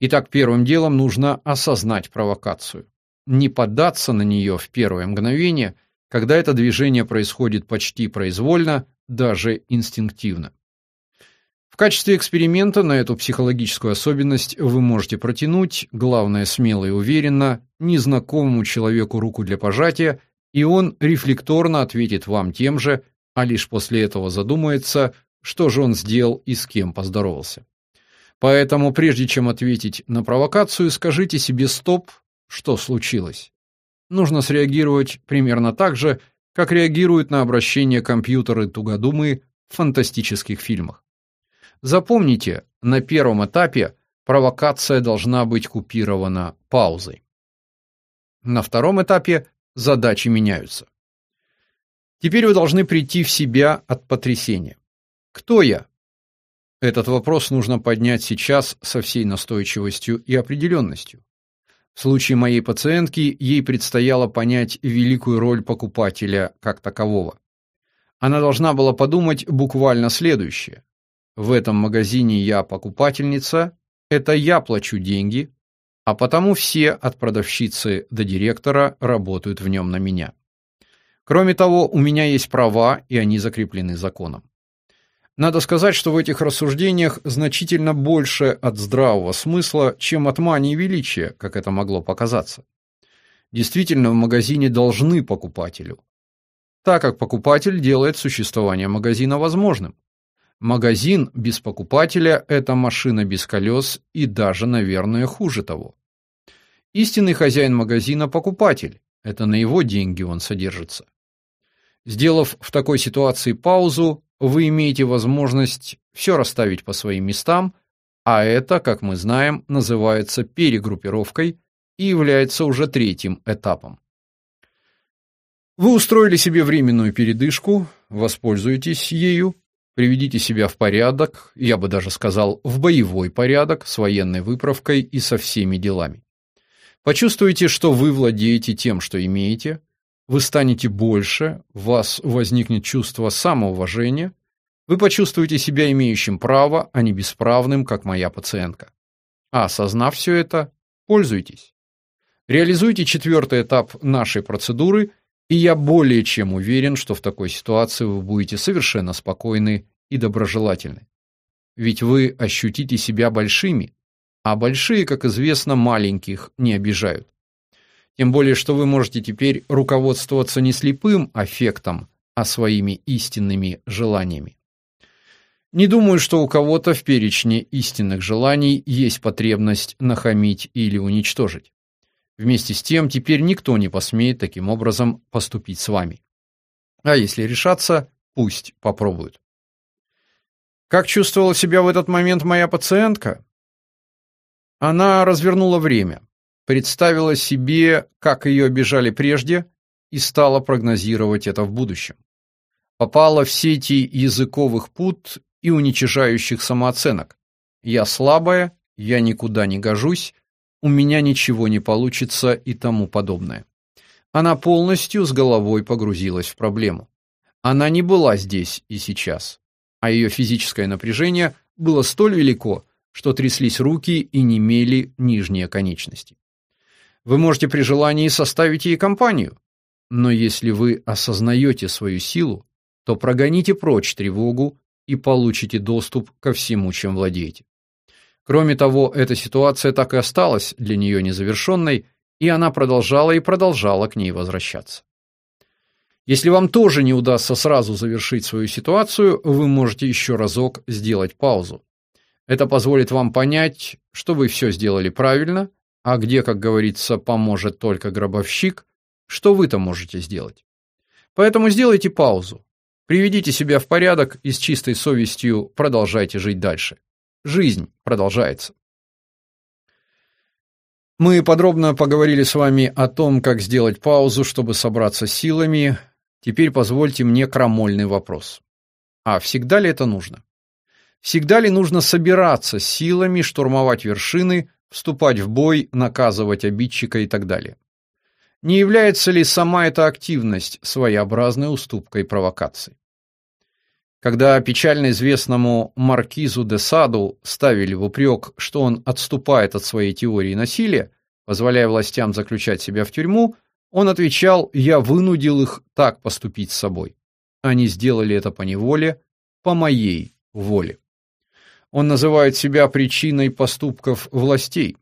Speaker 1: Итак, первым делом нужно осознать провокацию. Не поддаться на нее в первое мгновение, когда это движение происходит почти произвольно, даже инстинктивно качестве эксперимента на эту психологическую особенность вы можете протянуть, главное смело и уверенно, незнакомому человеку руку для пожатия, и он рефлекторно ответит вам тем же, а лишь после этого задумается, что же он сделал и с кем поздоровался. Поэтому прежде чем ответить на провокацию, скажите себе стоп, что случилось. Нужно среагировать примерно так же, как реагируют на обращение компьютеры тугодумы в фантастических фильмах. Запомните, на первом этапе провокация должна быть купирована паузой. На втором этапе задачи меняются. Теперь вы должны прийти в себя от потрясения. Кто я? Этот вопрос нужно поднять сейчас со всей настойчивостью и определенностью. В случае моей пациентки ей предстояло понять великую роль покупателя как такового. Она должна была подумать буквально следующее: в этом магазине я покупательница, это я плачу деньги, а потому все от продавщицы до директора работают в нем на меня. Кроме того, у меня есть права, и они закреплены законом. Надо сказать, что в этих рассуждениях значительно больше от здравого смысла, чем от мании величия, как это могло показаться. Действительно, в магазине должны покупателю, так как покупатель делает существование магазина возможным. Магазин без покупателя – это машина без колес и даже, наверное, хуже того. Истинный хозяин магазина – покупатель. Это на его деньги он содержится. Сделав в такой ситуации паузу, вы имеете возможность все расставить по своим местам, а это, как мы знаем, называется перегруппировкой и является уже третьим этапом. Вы устроили себе временную передышку, воспользуйтесь ею, Приведите себя в порядок, я бы даже сказал, в боевой порядок, с военной выправкой и со всеми делами. Почувствуйте, что вы владеете тем, что имеете, вы станете больше, у вас возникнет чувство самоуважения, вы почувствуете себя имеющим право, а не бесправным, как моя пациентка. А осознав все это, пользуйтесь. Реализуйте четвертый этап нашей процедуры и я более чем уверен, что в такой ситуации вы будете совершенно спокойны и доброжелательны. Ведь вы ощутите себя большими, а большие, как известно, маленьких не обижают. Тем более, что вы можете теперь руководствоваться не слепым аффектом, а своими истинными желаниями. Не думаю, что у кого-то в перечне истинных желаний есть потребность нахамить или уничтожить. Вместе с тем, теперь никто не посмеет таким образом поступить с вами. А если решаться, пусть попробуют. Как чувствовала себя в этот момент моя пациентка? Она развернула время, представила себе, как ее обижали прежде, и стала прогнозировать это в будущем. Попала в сети языковых пут и уничижающих самооценок. Я слабая, я никуда не гожусь, у меня ничего не получится и тому подобное. Она полностью с головой погрузилась в проблему. Она не была здесь и сейчас, а ее физическое напряжение было столь велико, что тряслись руки и немели нижние конечности. Вы можете при желании составить ей компанию, но если вы осознаете свою силу, то прогоните прочь тревогу и получите доступ ко всему, чем владеете. Кроме того, эта ситуация так и осталась для нее незавершенной, и она продолжала и продолжала к ней возвращаться. Если вам тоже не удастся сразу завершить свою ситуацию, вы можете еще разок сделать паузу. Это позволит вам понять, что вы все сделали правильно, а где, как говорится, поможет только гробовщик, что вы-то можете сделать. Поэтому сделайте паузу. Приведите себя в порядок и с чистой совестью продолжайте жить дальше. Жизнь продолжается. Мы подробно поговорили с вами о том, как сделать паузу, чтобы собраться силами. Теперь позвольте мне крамольный вопрос. А всегда ли это нужно? Всегда ли нужно собираться силами, штурмовать вершины, вступать в бой, наказывать обидчика и так далее? Не является ли сама эта активность своеобразной уступкой провокации? Когда печально известному маркизу де Саду ставили в упрек, что он отступает от своей теории насилия, позволяя властям заключать себя в тюрьму, он отвечал: "Я вынудил их так поступить с собой. Они сделали это по неволе, по моей воле". Он называет себя причиной поступков властей.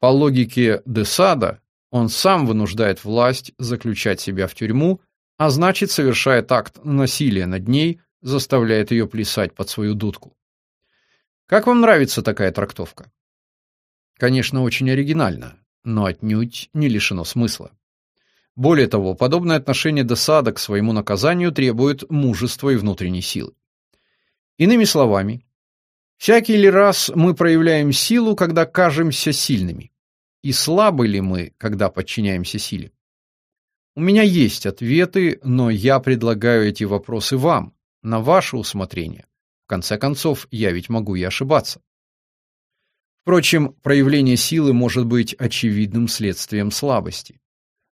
Speaker 1: По логике де Сада, он сам вынуждает власть заключать себя в тюрьму, а значит, совершает акт насилия над ней, заставляет ее плясать под свою дудку. Как вам нравится такая трактовка? Конечно, очень оригинально, но отнюдь не лишено смысла. Более того, подобное отношение досада к своему наказанию требует мужества и внутренней силы. Иными словами, всякий ли раз мы проявляем силу, когда кажемся сильными? И слабы ли мы, когда подчиняемся силе? У меня есть ответы, но я предлагаю эти вопросы вам, на ваше усмотрение. В конце концов, я ведь могу и ошибаться. Впрочем, проявление силы может быть очевидным следствием слабости.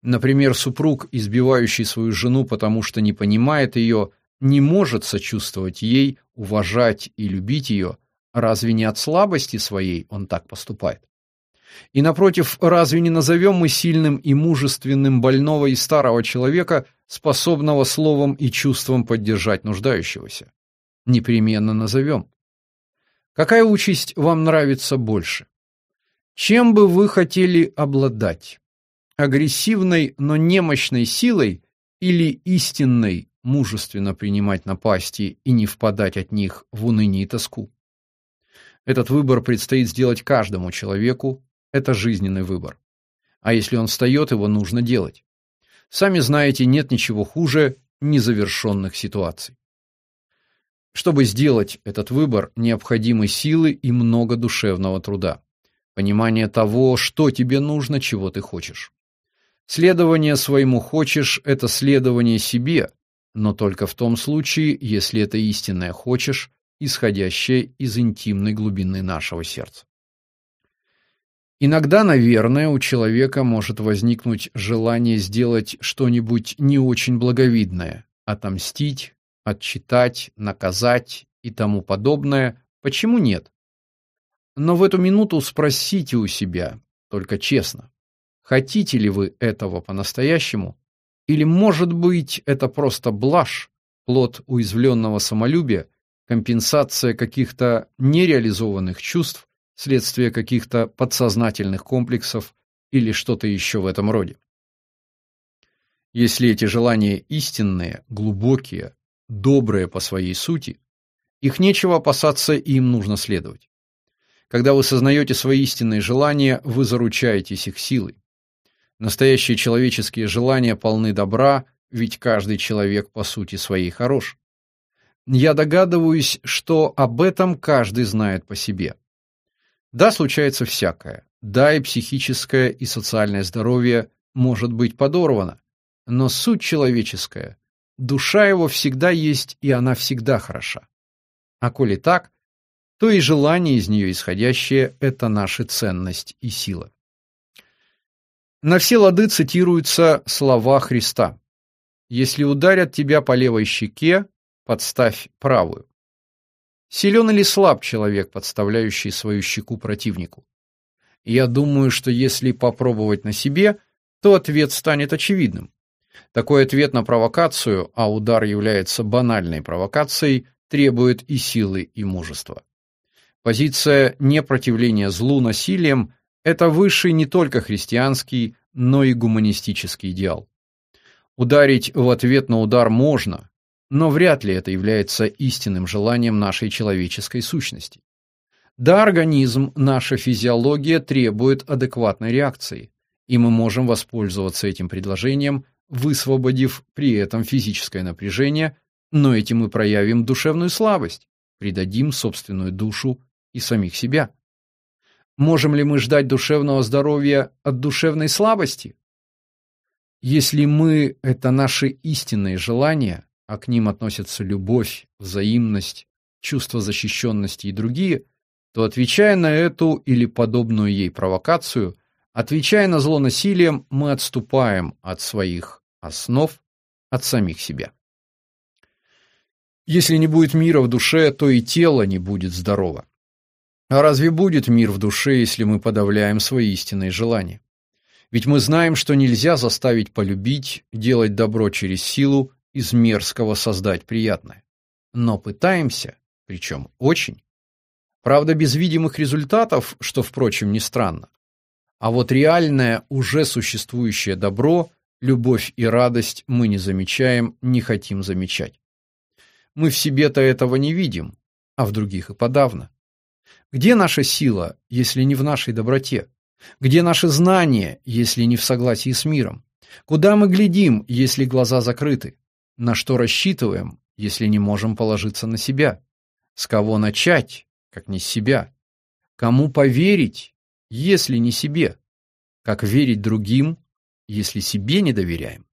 Speaker 1: Например, супруг, избивающий свою жену, потому что не понимает ее, не может сочувствовать ей, уважать и любить ее, разве не от слабости своей он так поступает? И напротив, разве не назовем мы сильным и мужественным больного и старого человека, способного словом и чувством поддержать нуждающегося? Непременно назовем. Какая участь вам нравится больше? Чем бы вы хотели обладать? Агрессивной, но немощной силой или истинной, мужественно принимать напасти и не впадать от них в уныние и тоску? Этот выбор предстоит сделать каждому человеку, это жизненный выбор. А если он встает, его нужно делать. Сами знаете, нет ничего хуже незавершенных ситуаций. Чтобы сделать этот выбор, необходимы силы и много душевного труда. Понимание того, что тебе нужно, чего ты хочешь. Следование своему хочешь это следование себе, но только в том случае, если это истинное хочешь, исходящее из интимной глубины нашего сердца. Иногда, наверное, у человека может возникнуть желание сделать что-нибудь не очень благовидное, отомстить, отчитать, наказать и тому подобное. Почему нет? Но в эту минуту спросите у себя, только честно, хотите ли вы этого по-настоящему, или, может быть, это просто блажь, плод уязвленного самолюбия, компенсация каких-то нереализованных чувств, следствие каких-то подсознательных комплексов или что-то еще в этом роде. Если эти желания истинные, глубокие, добрые по своей сути, Их нечего опасаться, и им нужно следовать. Когда вы сознаете свои истинные желания, вы заручаетесь их силой. Настоящие человеческие желания полны добра, ведь каждый человек по сути своей хорош. Я догадываюсь, что об этом каждый знает по себе. Да, случается всякое. Да, и психическое, и социальное здоровье может быть подорвано. Но суть человеческая, душа его всегда есть, и она всегда хороша. А коли так, то и желание из нее исходящее – это наша ценность и сила. На все лады цитируются слова Христа. «Если ударят тебя по левой щеке, подставь правую». Силен или слаб человек, подставляющий свою щеку противнику? Я думаю, что если попробовать на себе, то ответ станет очевидным. Такой ответ на провокацию, а удар является банальной провокацией, требует и силы, и мужества. Позиция непротивления злу насилием – это высший не только христианский, но и гуманистический идеал. Ударить в ответ на удар можно, но вряд ли это является истинным желанием нашей человеческой сущности. Да, организм, наша физиология требует адекватной реакции, и мы можем воспользоваться этим предложением, высвободив при этом физическое напряжение, но этим мы проявим душевную слабость, предадим собственную душу и самих себя. Можем ли мы ждать душевного здоровья от душевной слабости? Если мы – это наши истинные желания, а к ним относятся любовь, взаимность, чувство защищенности и другие, то, отвечая на эту или подобную ей провокацию, отвечая на зло насилием, мы отступаем от своих основ, от самих себя. Если не будет мира в душе, то и тело не будет здорово. А разве будет мир в душе, если мы подавляем свои истинные желания? Ведь мы знаем, что нельзя заставить полюбить, делать добро через силу, из мерзкого создать приятное. Но пытаемся, причем очень. Правда, без видимых результатов, что, впрочем, не странно. А вот реальное, уже существующее добро, любовь и радость мы не замечаем, не хотим замечать. Мы в себе-то этого не видим, а в других и подавно. Где наша сила, если не в нашей доброте? Где наши знания, если не в согласии с миром? Куда мы глядим, если глаза закрыты? На что рассчитываем, если не можем положиться на себя? С кого начать, как не с себя? Кому поверить, если не себе? Как верить другим, если себе не доверяем?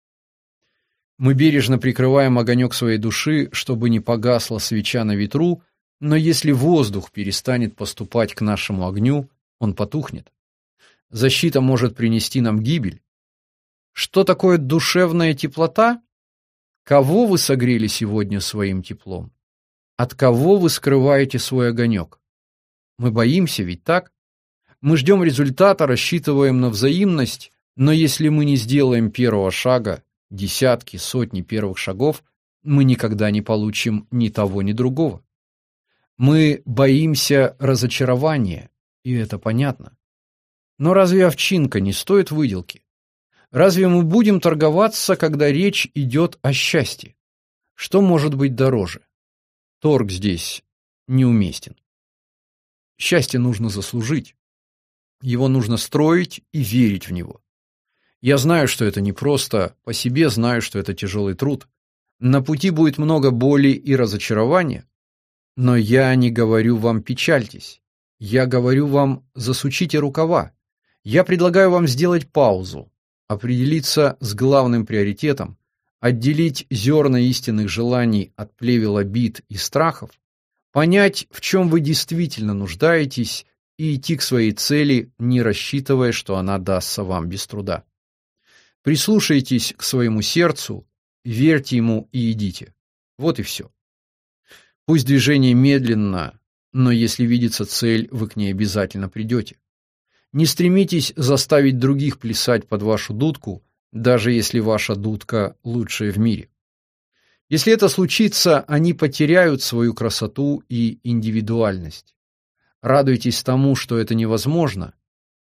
Speaker 1: Мы бережно прикрываем огонек своей души, чтобы не погасла свеча на ветру, но если воздух перестанет поступать к нашему огню, он потухнет. Защита может принести нам гибель. Что такое душевная теплота? Кого вы согрели сегодня своим теплом? От кого вы скрываете свой огонек? Мы боимся, ведь так? Мы ждем результата, рассчитываем на взаимность, но если мы не сделаем первого шага, десятки, сотни первых шагов, мы никогда не получим ни того, ни другого. Мы боимся разочарования, и это понятно. Но разве овчинка не стоит выделки? Разве мы будем торговаться, когда речь идет о счастье? Что может быть дороже? Торг здесь неуместен. Счастье нужно заслужить. Его нужно строить и верить в него. Я знаю, что это непросто, по себе знаю, что это тяжелый труд. На пути будет много боли и разочарования, но я не говорю вам печальтесь. Я говорю вам засучите рукава. Я предлагаю вам сделать паузу, определиться с главным приоритетом, отделить зерна истинных желаний от плевел обид и страхов, понять, в чем вы действительно нуждаетесь и идти к своей цели, не рассчитывая, что она дастся вам без труда. Прислушайтесь к своему сердцу, верьте ему и идите. Вот и все. Пусть движение медленно, но если видится цель, вы к ней обязательно придете. Не стремитесь заставить других плясать под вашу дудку, даже если ваша дудка лучшая в мире. Если это случится, они потеряют свою красоту и индивидуальность. Радуйтесь тому, что это невозможно,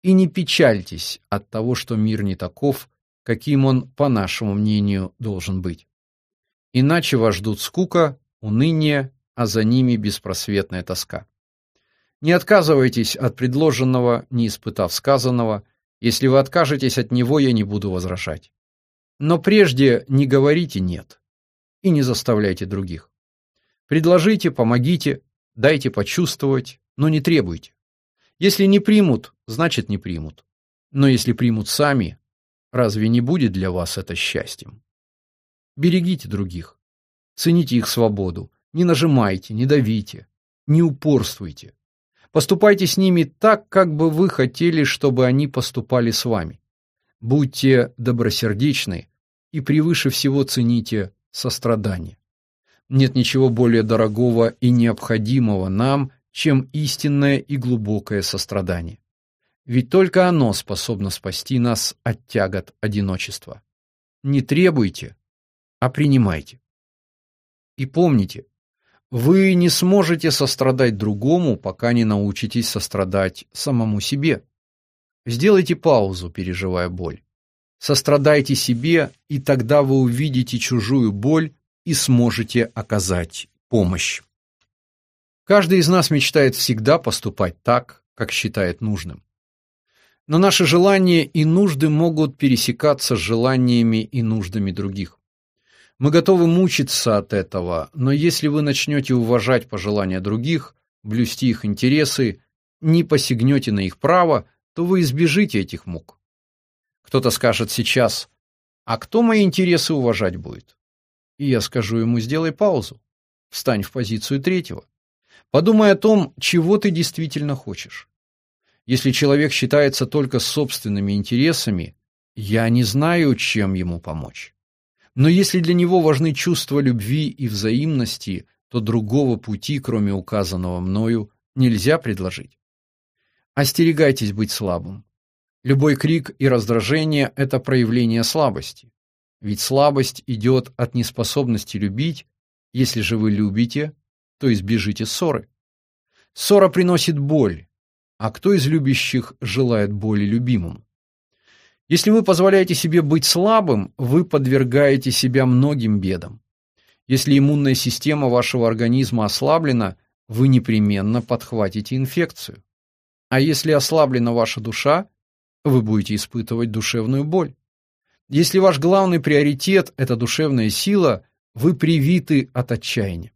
Speaker 1: и не печальтесь от того, что мир не таков, каким он, по нашему мнению, должен быть. Иначе вас ждут скука, уныние а за ними беспросветная тоска. Не отказывайтесь от предложенного, не испытав сказанного. Если вы откажетесь от него, я не буду возражать. Но прежде не говорите «нет» и не заставляйте других. Предложите, помогите, дайте почувствовать, но не требуйте. Если не примут, значит не примут. Но если примут сами, разве не будет для вас это счастьем? Берегите других. Цените их свободу. Не нажимайте, не давите, не упорствуйте. Поступайте с ними так, как бы вы хотели, чтобы они поступали с вами. Будьте добросердечны и превыше всего цените сострадание. Нет ничего более дорогого и необходимого нам, чем истинное и глубокое сострадание. Ведь только оно способно спасти нас от тягот одиночества. Не требуйте, а принимайте. И помните, вы не сможете сострадать другому, пока не научитесь сострадать самому себе. Сделайте паузу, переживая боль. Сострадайте себе, и тогда вы увидите чужую боль и сможете оказать помощь. Каждый из нас мечтает всегда поступать так, как считает нужным. Но наши желания и нужды могут пересекаться с желаниями и нуждами других. Мы готовы мучиться от этого, но если вы начнете уважать пожелания других, блюсти их интересы, не посягнете на их право, то вы избежите этих мук. Кто-то скажет сейчас, а кто мои интересы уважать будет? И я скажу ему, сделай паузу, встань в позицию третьего. Подумай о том, чего ты действительно хочешь. Если человек считается только собственными интересами, я не знаю, чем ему помочь. Но если для него важны чувства любви и взаимности, то другого пути, кроме указанного мною, нельзя предложить. Остерегайтесь быть слабым. Любой крик и раздражение – это проявление слабости. Ведь слабость идет от неспособности любить, если же вы любите, то избежите ссоры. Ссора приносит боль, а кто из любящих желает боли любимому? Если вы позволяете себе быть слабым, вы подвергаете себя многим бедам. Если иммунная система вашего организма ослаблена, вы непременно подхватите инфекцию. А если ослаблена ваша душа, вы будете испытывать душевную боль. Если ваш главный приоритет – это душевная сила, вы привиты от отчаяния.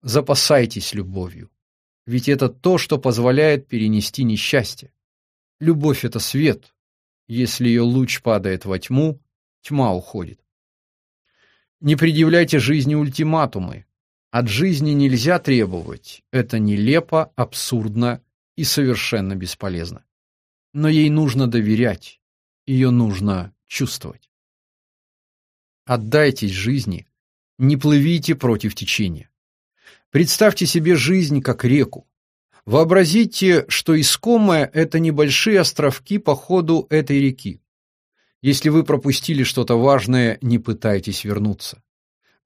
Speaker 1: Запасайтесь любовью, ведь это то, что позволяет перенести несчастье. Любовь – это свет, если ее луч падает во тьму, тьма уходит. Не предъявляйте жизни ультиматумы. От жизни нельзя требовать. Это нелепо, абсурдно и совершенно бесполезно. Но ей нужно доверять. Ее нужно чувствовать. Отдайтесь жизни. Не плывите против течения. Представьте себе жизнь как реку. Вообразите, что искомое – это небольшие островки по ходу этой реки. Если вы пропустили что-то важное, не пытайтесь вернуться.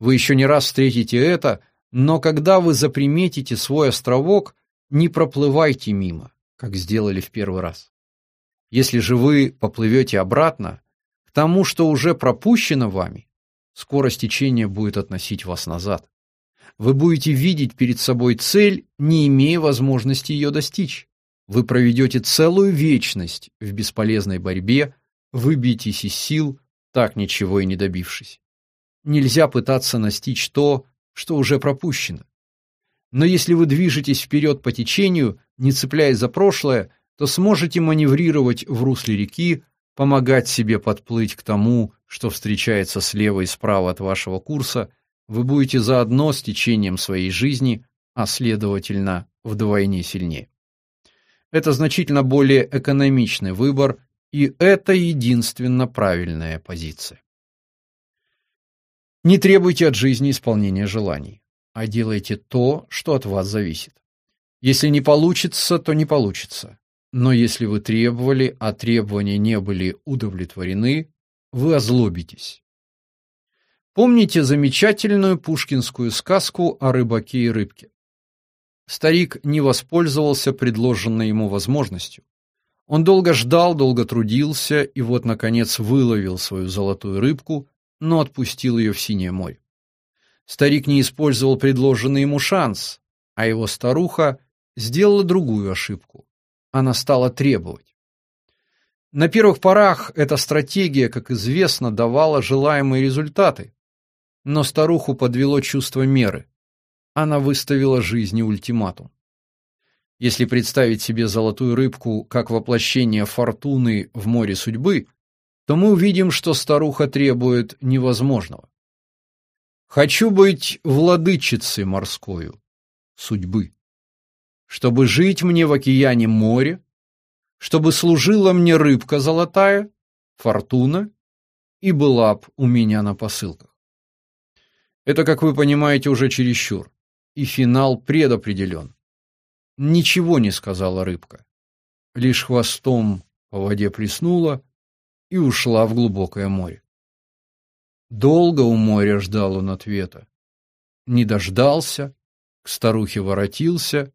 Speaker 1: Вы еще не раз встретите это, но когда вы заприметите свой островок, не проплывайте мимо, как сделали в первый раз. Если же вы поплывете обратно, к тому, что уже пропущено вами, скорость течения будет относить вас назад вы будете видеть перед собой цель, не имея возможности ее достичь. Вы проведете целую вечность в бесполезной борьбе, выбьетесь из сил, так ничего и не добившись. Нельзя пытаться настичь то, что уже пропущено. Но если вы движетесь вперед по течению, не цепляясь за прошлое, то сможете маневрировать в русле реки, помогать себе подплыть к тому, что встречается слева и справа от вашего курса, вы будете заодно с течением своей жизни, а следовательно, вдвойне сильнее. Это значительно более экономичный выбор, и это единственно правильная позиция. Не требуйте от жизни исполнения желаний, а делайте то, что от вас зависит. Если не получится, то не получится. Но если вы требовали, а требования не были удовлетворены, вы озлобитесь. Помните замечательную пушкинскую сказку о рыбаке и рыбке? Старик не воспользовался предложенной ему возможностью. Он долго ждал, долго трудился и вот наконец выловил свою золотую рыбку, но отпустил ее в синее море. Старик не использовал предложенный ему шанс, а его старуха сделала другую ошибку. Она стала требовать. На первых порах эта стратегия, как известно, давала желаемые результаты, но старуху подвело чувство меры. Она выставила жизни ультиматум. Если представить себе золотую рыбку как воплощение фортуны в море судьбы, то мы увидим, что старуха требует невозможного. Хочу быть владычицей морскою судьбы, чтобы жить мне в океане море, чтобы служила мне рыбка золотая, фортуна, и была б у меня на посылках. Это, как вы понимаете, уже чересчур, и финал предопределен. Ничего не сказала рыбка. Лишь хвостом по воде плеснула и ушла в глубокое море. Долго у моря ждал он ответа. Не дождался, к старухе воротился,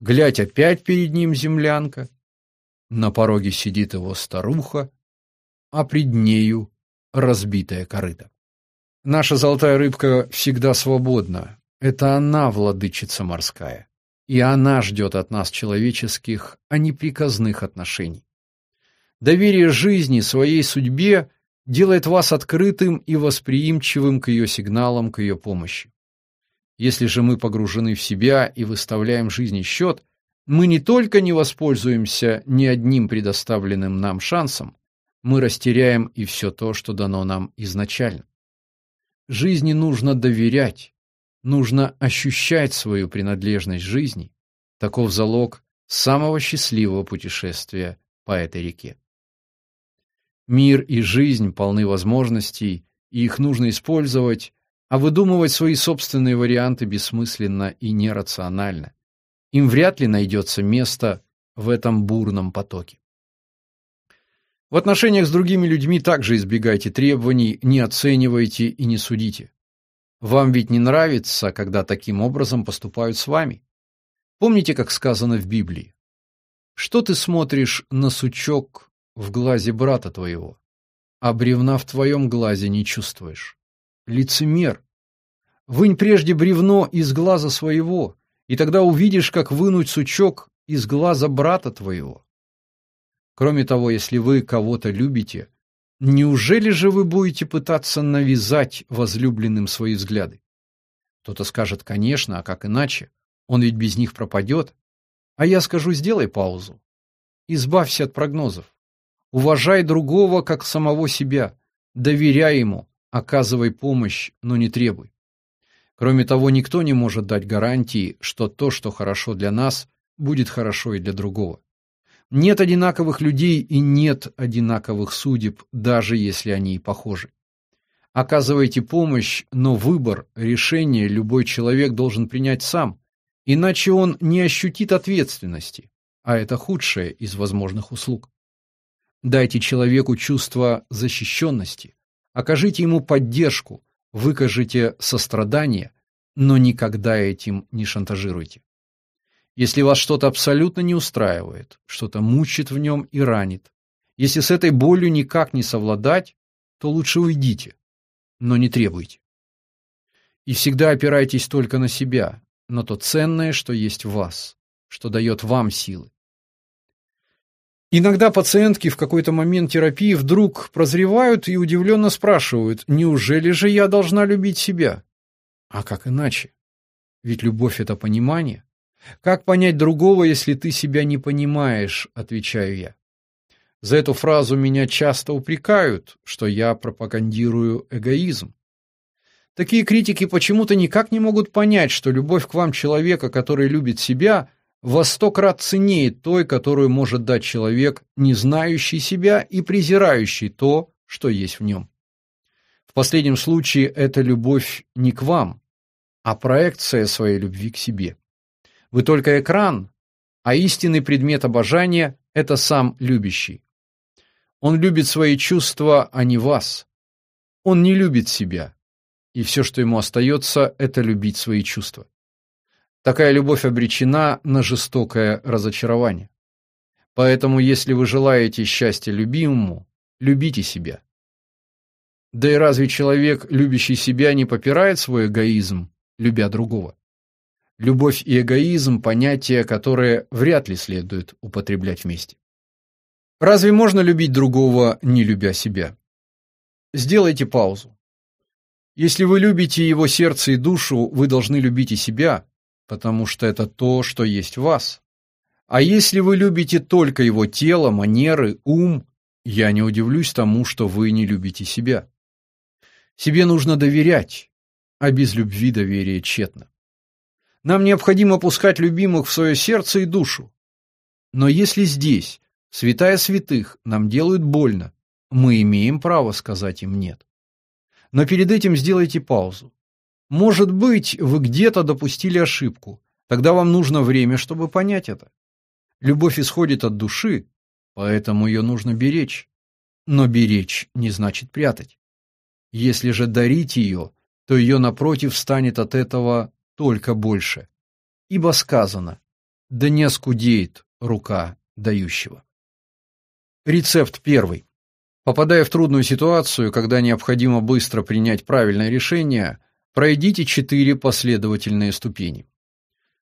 Speaker 1: глядь опять перед ним землянка. На пороге сидит его старуха, а пред нею разбитая корыта. Наша золотая рыбка всегда свободна. Это она владычица морская и она ждет от нас человеческих, а не приказных отношений. Доверие жизни, своей судьбе делает вас открытым и восприимчивым к ее сигналам, к ее помощи. Если же мы погружены в себя и выставляем жизни счет, мы не только не воспользуемся ни одним предоставленным нам шансом, мы растеряем и все то, что дано нам изначально. Жизни нужно доверять, Нужно ощущать свою принадлежность жизни. Таков залог самого счастливого путешествия по этой реке. Мир и жизнь полны возможностей, и их нужно использовать, а выдумывать свои собственные варианты бессмысленно и нерационально. Им вряд ли найдется место в этом бурном потоке. В отношениях с другими людьми также избегайте требований, не оценивайте и не судите. Вам ведь не нравится, когда таким образом поступают с вами. Помните, как сказано в Библии? Что ты смотришь на сучок в глазе брата твоего, а бревна в твоем глазе не чувствуешь? Лицемер! Вынь прежде бревно из глаза своего, и тогда увидишь, как вынуть сучок из глаза брата твоего. Кроме того, если вы кого-то любите, Неужели же вы будете пытаться навязать возлюбленным свои взгляды? Кто-то скажет, конечно, а как иначе? Он ведь без них пропадет. А я скажу, сделай паузу. Избавься от прогнозов. Уважай другого, как самого себя. Доверяй ему, оказывай помощь, но не требуй. Кроме того, никто не может дать гарантии, что то, что хорошо для нас, будет хорошо и для другого. Нет одинаковых людей и нет одинаковых судеб, даже если они и похожи. Оказывайте помощь, но выбор, решение любой человек должен принять сам, иначе он не ощутит ответственности, а это худшее из возможных услуг. Дайте человеку чувство защищенности, окажите ему поддержку, выкажите сострадание, но никогда этим не шантажируйте. Если вас что-то абсолютно не устраивает, что-то мучит в нем и ранит, если с этой болью никак не совладать, то лучше уйдите, но не требуйте. И всегда опирайтесь только на себя, на то ценное, что есть в вас, что дает вам силы. Иногда пациентки в какой-то момент терапии вдруг прозревают и удивленно спрашивают, неужели же я должна любить себя? А как иначе? Ведь любовь — это понимание. Как понять другого, если ты себя не понимаешь, отвечаю я. За эту фразу меня часто упрекают, что я пропагандирую эгоизм. Такие критики почему-то никак не могут понять, что любовь к вам человека, который любит себя, во сто крат ценнее той, которую может дать человек, не знающий себя и презирающий то, что есть в нем. В последнем случае это любовь не к вам, а проекция своей любви к себе. Вы только экран, а истинный предмет обожания – это сам любящий. Он любит свои чувства, а не вас. Он не любит себя, и все, что ему остается, это любить свои чувства. Такая любовь обречена на жестокое разочарование. Поэтому, если вы желаете счастья любимому, любите себя. Да и разве человек, любящий себя, не попирает свой эгоизм, любя другого? Любовь и эгоизм – понятия, которые вряд ли следует употреблять вместе. Разве можно любить другого, не любя себя? Сделайте паузу. Если вы любите его сердце и душу, вы должны любить и себя, потому что это то, что есть в вас. А если вы любите только его тело, манеры, ум, я не удивлюсь тому, что вы не любите себя. Себе нужно доверять, а без любви доверие тщетно. Нам необходимо пускать любимых в свое сердце и душу. Но если здесь, святая святых, нам делают больно, мы имеем право сказать им нет. Но перед этим сделайте паузу. Может быть, вы где-то допустили ошибку. Тогда вам нужно время, чтобы понять это. Любовь исходит от души, поэтому ее нужно беречь. Но беречь не значит прятать. Если же дарить ее, то ее напротив станет от этого только больше. Ибо сказано: "Да не оскудеет рука дающего". Рецепт первый. Попадая в трудную ситуацию, когда необходимо быстро принять правильное решение, пройдите четыре последовательные ступени.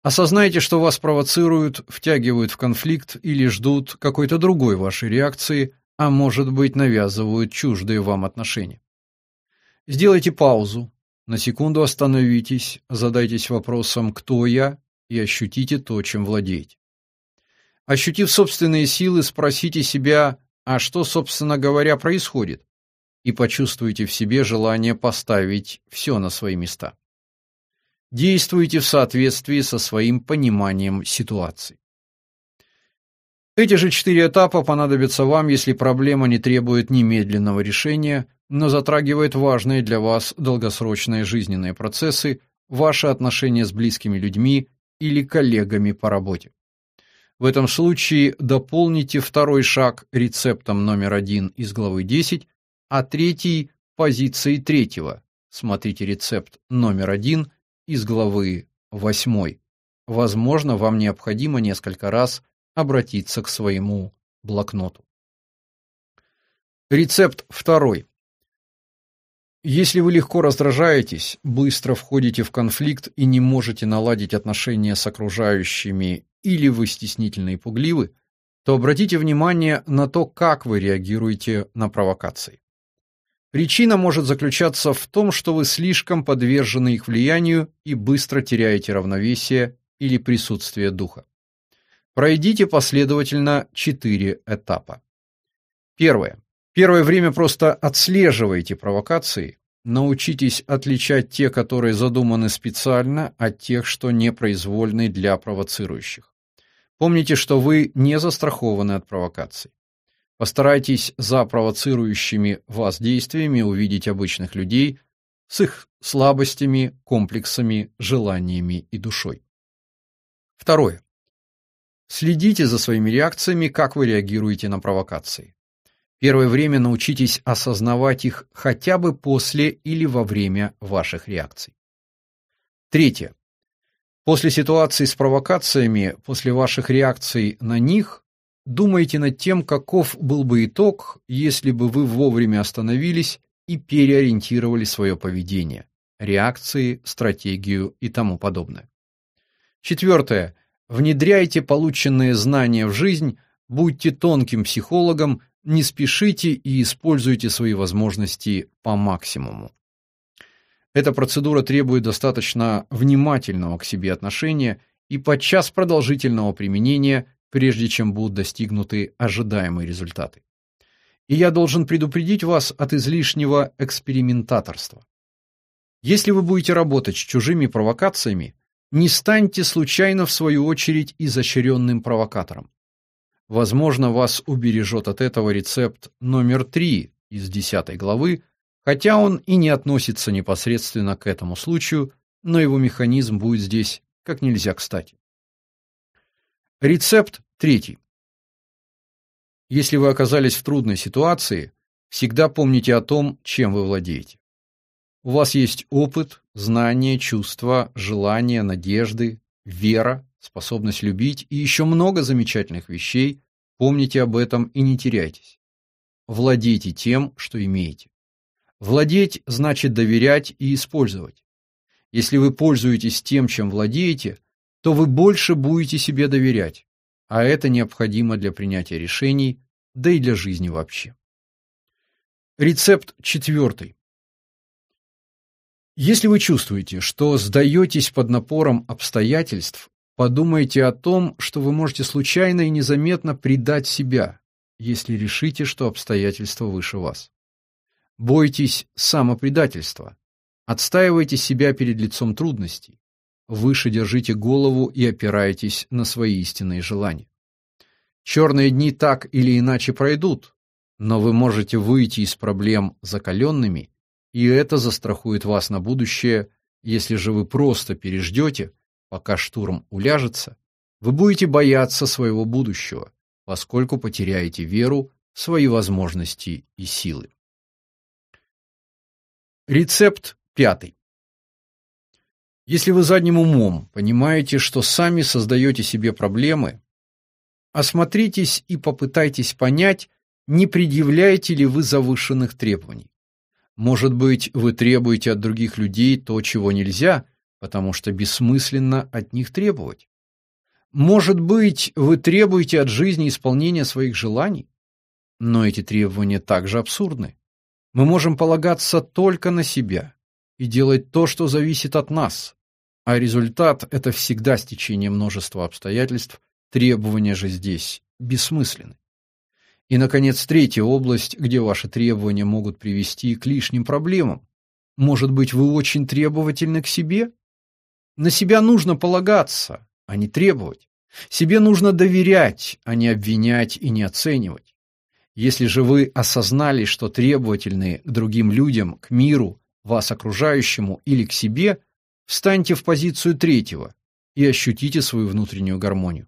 Speaker 1: Осознайте, что вас провоцируют, втягивают в конфликт или ждут какой-то другой вашей реакции, а может быть, навязывают чуждые вам отношения. Сделайте паузу, на секунду остановитесь, задайтесь вопросом «Кто я?» и ощутите то, чем владеете. Ощутив собственные силы, спросите себя а что, собственно говоря, происходит? И почувствуйте в себе желание поставить все на свои места. Действуйте в соответствии со своим пониманием ситуации. Эти же четыре этапа понадобятся вам, если проблема не требует немедленного решения, но затрагивает важные для вас долгосрочные жизненные процессы, ваши отношения с близкими людьми или коллегами по работе. В этом случае дополните второй шаг рецептом номер один из главы 10, а третий – позицией третьего. Смотрите рецепт номер один из главы 8. Возможно, вам необходимо несколько раз обратиться к своему блокноту. Рецепт второй. Если вы легко раздражаетесь, быстро входите в конфликт и не можете наладить отношения с окружающими или вы стеснительны и пугливы, то обратите внимание на то, как вы реагируете на провокации. Причина может заключаться в том, что вы слишком подвержены их влиянию и быстро теряете равновесие или присутствие духа. Пройдите последовательно четыре этапа. Первое. Первое время просто отслеживайте провокации, научитесь отличать те, которые задуманы специально, от тех, что непроизвольны для провоцирующих. Помните, что вы не застрахованы от провокаций. Постарайтесь за провоцирующими вас действиями увидеть обычных людей с их слабостями, комплексами, желаниями и душой. Второе. Следите за своими реакциями, как вы реагируете на провокации. Первое время научитесь осознавать их хотя бы после или во время ваших реакций. Третье. После ситуации с провокациями, после ваших реакций на них, думайте над тем, каков был бы итог, если бы вы вовремя остановились и переориентировали свое поведение, реакции, стратегию и тому подобное. Четвертое. Внедряйте полученные знания в жизнь, будьте тонким психологом, не спешите и используйте свои возможности по максимуму. Эта процедура требует достаточно внимательного к себе отношения и подчас продолжительного применения, прежде чем будут достигнуты ожидаемые результаты. И я должен предупредить вас от излишнего экспериментаторства. Если вы будете работать с чужими провокациями, не станьте случайно в свою очередь изощренным провокатором. Возможно, вас убережет от этого рецепт номер 3 из 10 главы Хотя он и не относится непосредственно к этому случаю, но его механизм будет здесь как нельзя кстати. Рецепт третий. Если вы оказались в трудной ситуации, всегда помните о том, чем вы владеете. У вас есть опыт, знания, чувства, желания, надежды, вера, способность любить и еще много замечательных вещей. Помните об этом и не теряйтесь. Владейте тем, что имеете. Владеть значит доверять и использовать. Если вы пользуетесь тем, чем владеете, то вы больше будете себе доверять, а это необходимо для принятия решений, да и для жизни вообще. Рецепт четвертый. Если вы чувствуете, что сдаетесь под напором обстоятельств, подумайте о том, что вы можете случайно и незаметно предать себя, если решите, что обстоятельства выше вас. Бойтесь самопредательства. Отстаивайте себя перед лицом трудностей. Выше держите голову и опирайтесь на свои истинные желания. Черные дни так или иначе пройдут, но вы можете выйти из проблем закаленными, и это застрахует вас на будущее, если же вы просто переждете, пока штурм уляжется, вы будете бояться своего будущего, поскольку потеряете веру в свои возможности и силы. Рецепт пятый. Если вы задним умом понимаете, что сами создаете себе проблемы, осмотритесь и попытайтесь понять, не предъявляете ли вы завышенных требований. Может быть, вы требуете от других людей то, чего нельзя, потому что бессмысленно от них требовать. Может быть, вы требуете от жизни исполнения своих желаний, но эти требования также абсурдны. Мы можем полагаться только на себя и делать то, что зависит от нас, а результат – это всегда стечение множества обстоятельств, требования же здесь бессмысленны. И, наконец, третья область, где ваши требования могут привести к лишним проблемам. Может быть, вы очень требовательны к себе? На себя нужно полагаться, а не требовать. Себе нужно доверять, а не обвинять и не оценивать. Если же вы осознали, что требовательны к другим людям, к миру, вас окружающему или к себе, встаньте в позицию третьего и ощутите свою внутреннюю гармонию.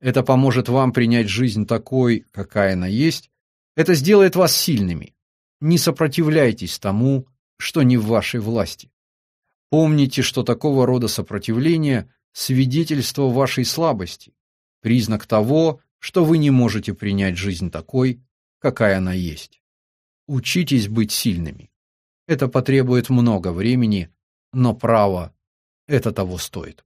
Speaker 1: Это поможет вам принять жизнь такой, какая она есть. Это сделает вас сильными. Не сопротивляйтесь тому, что не в вашей власти. Помните, что такого рода сопротивление – свидетельство вашей слабости, признак того, что вы не можете принять жизнь такой, какая она есть. Учитесь быть сильными. Это потребует много времени, но право это того стоит.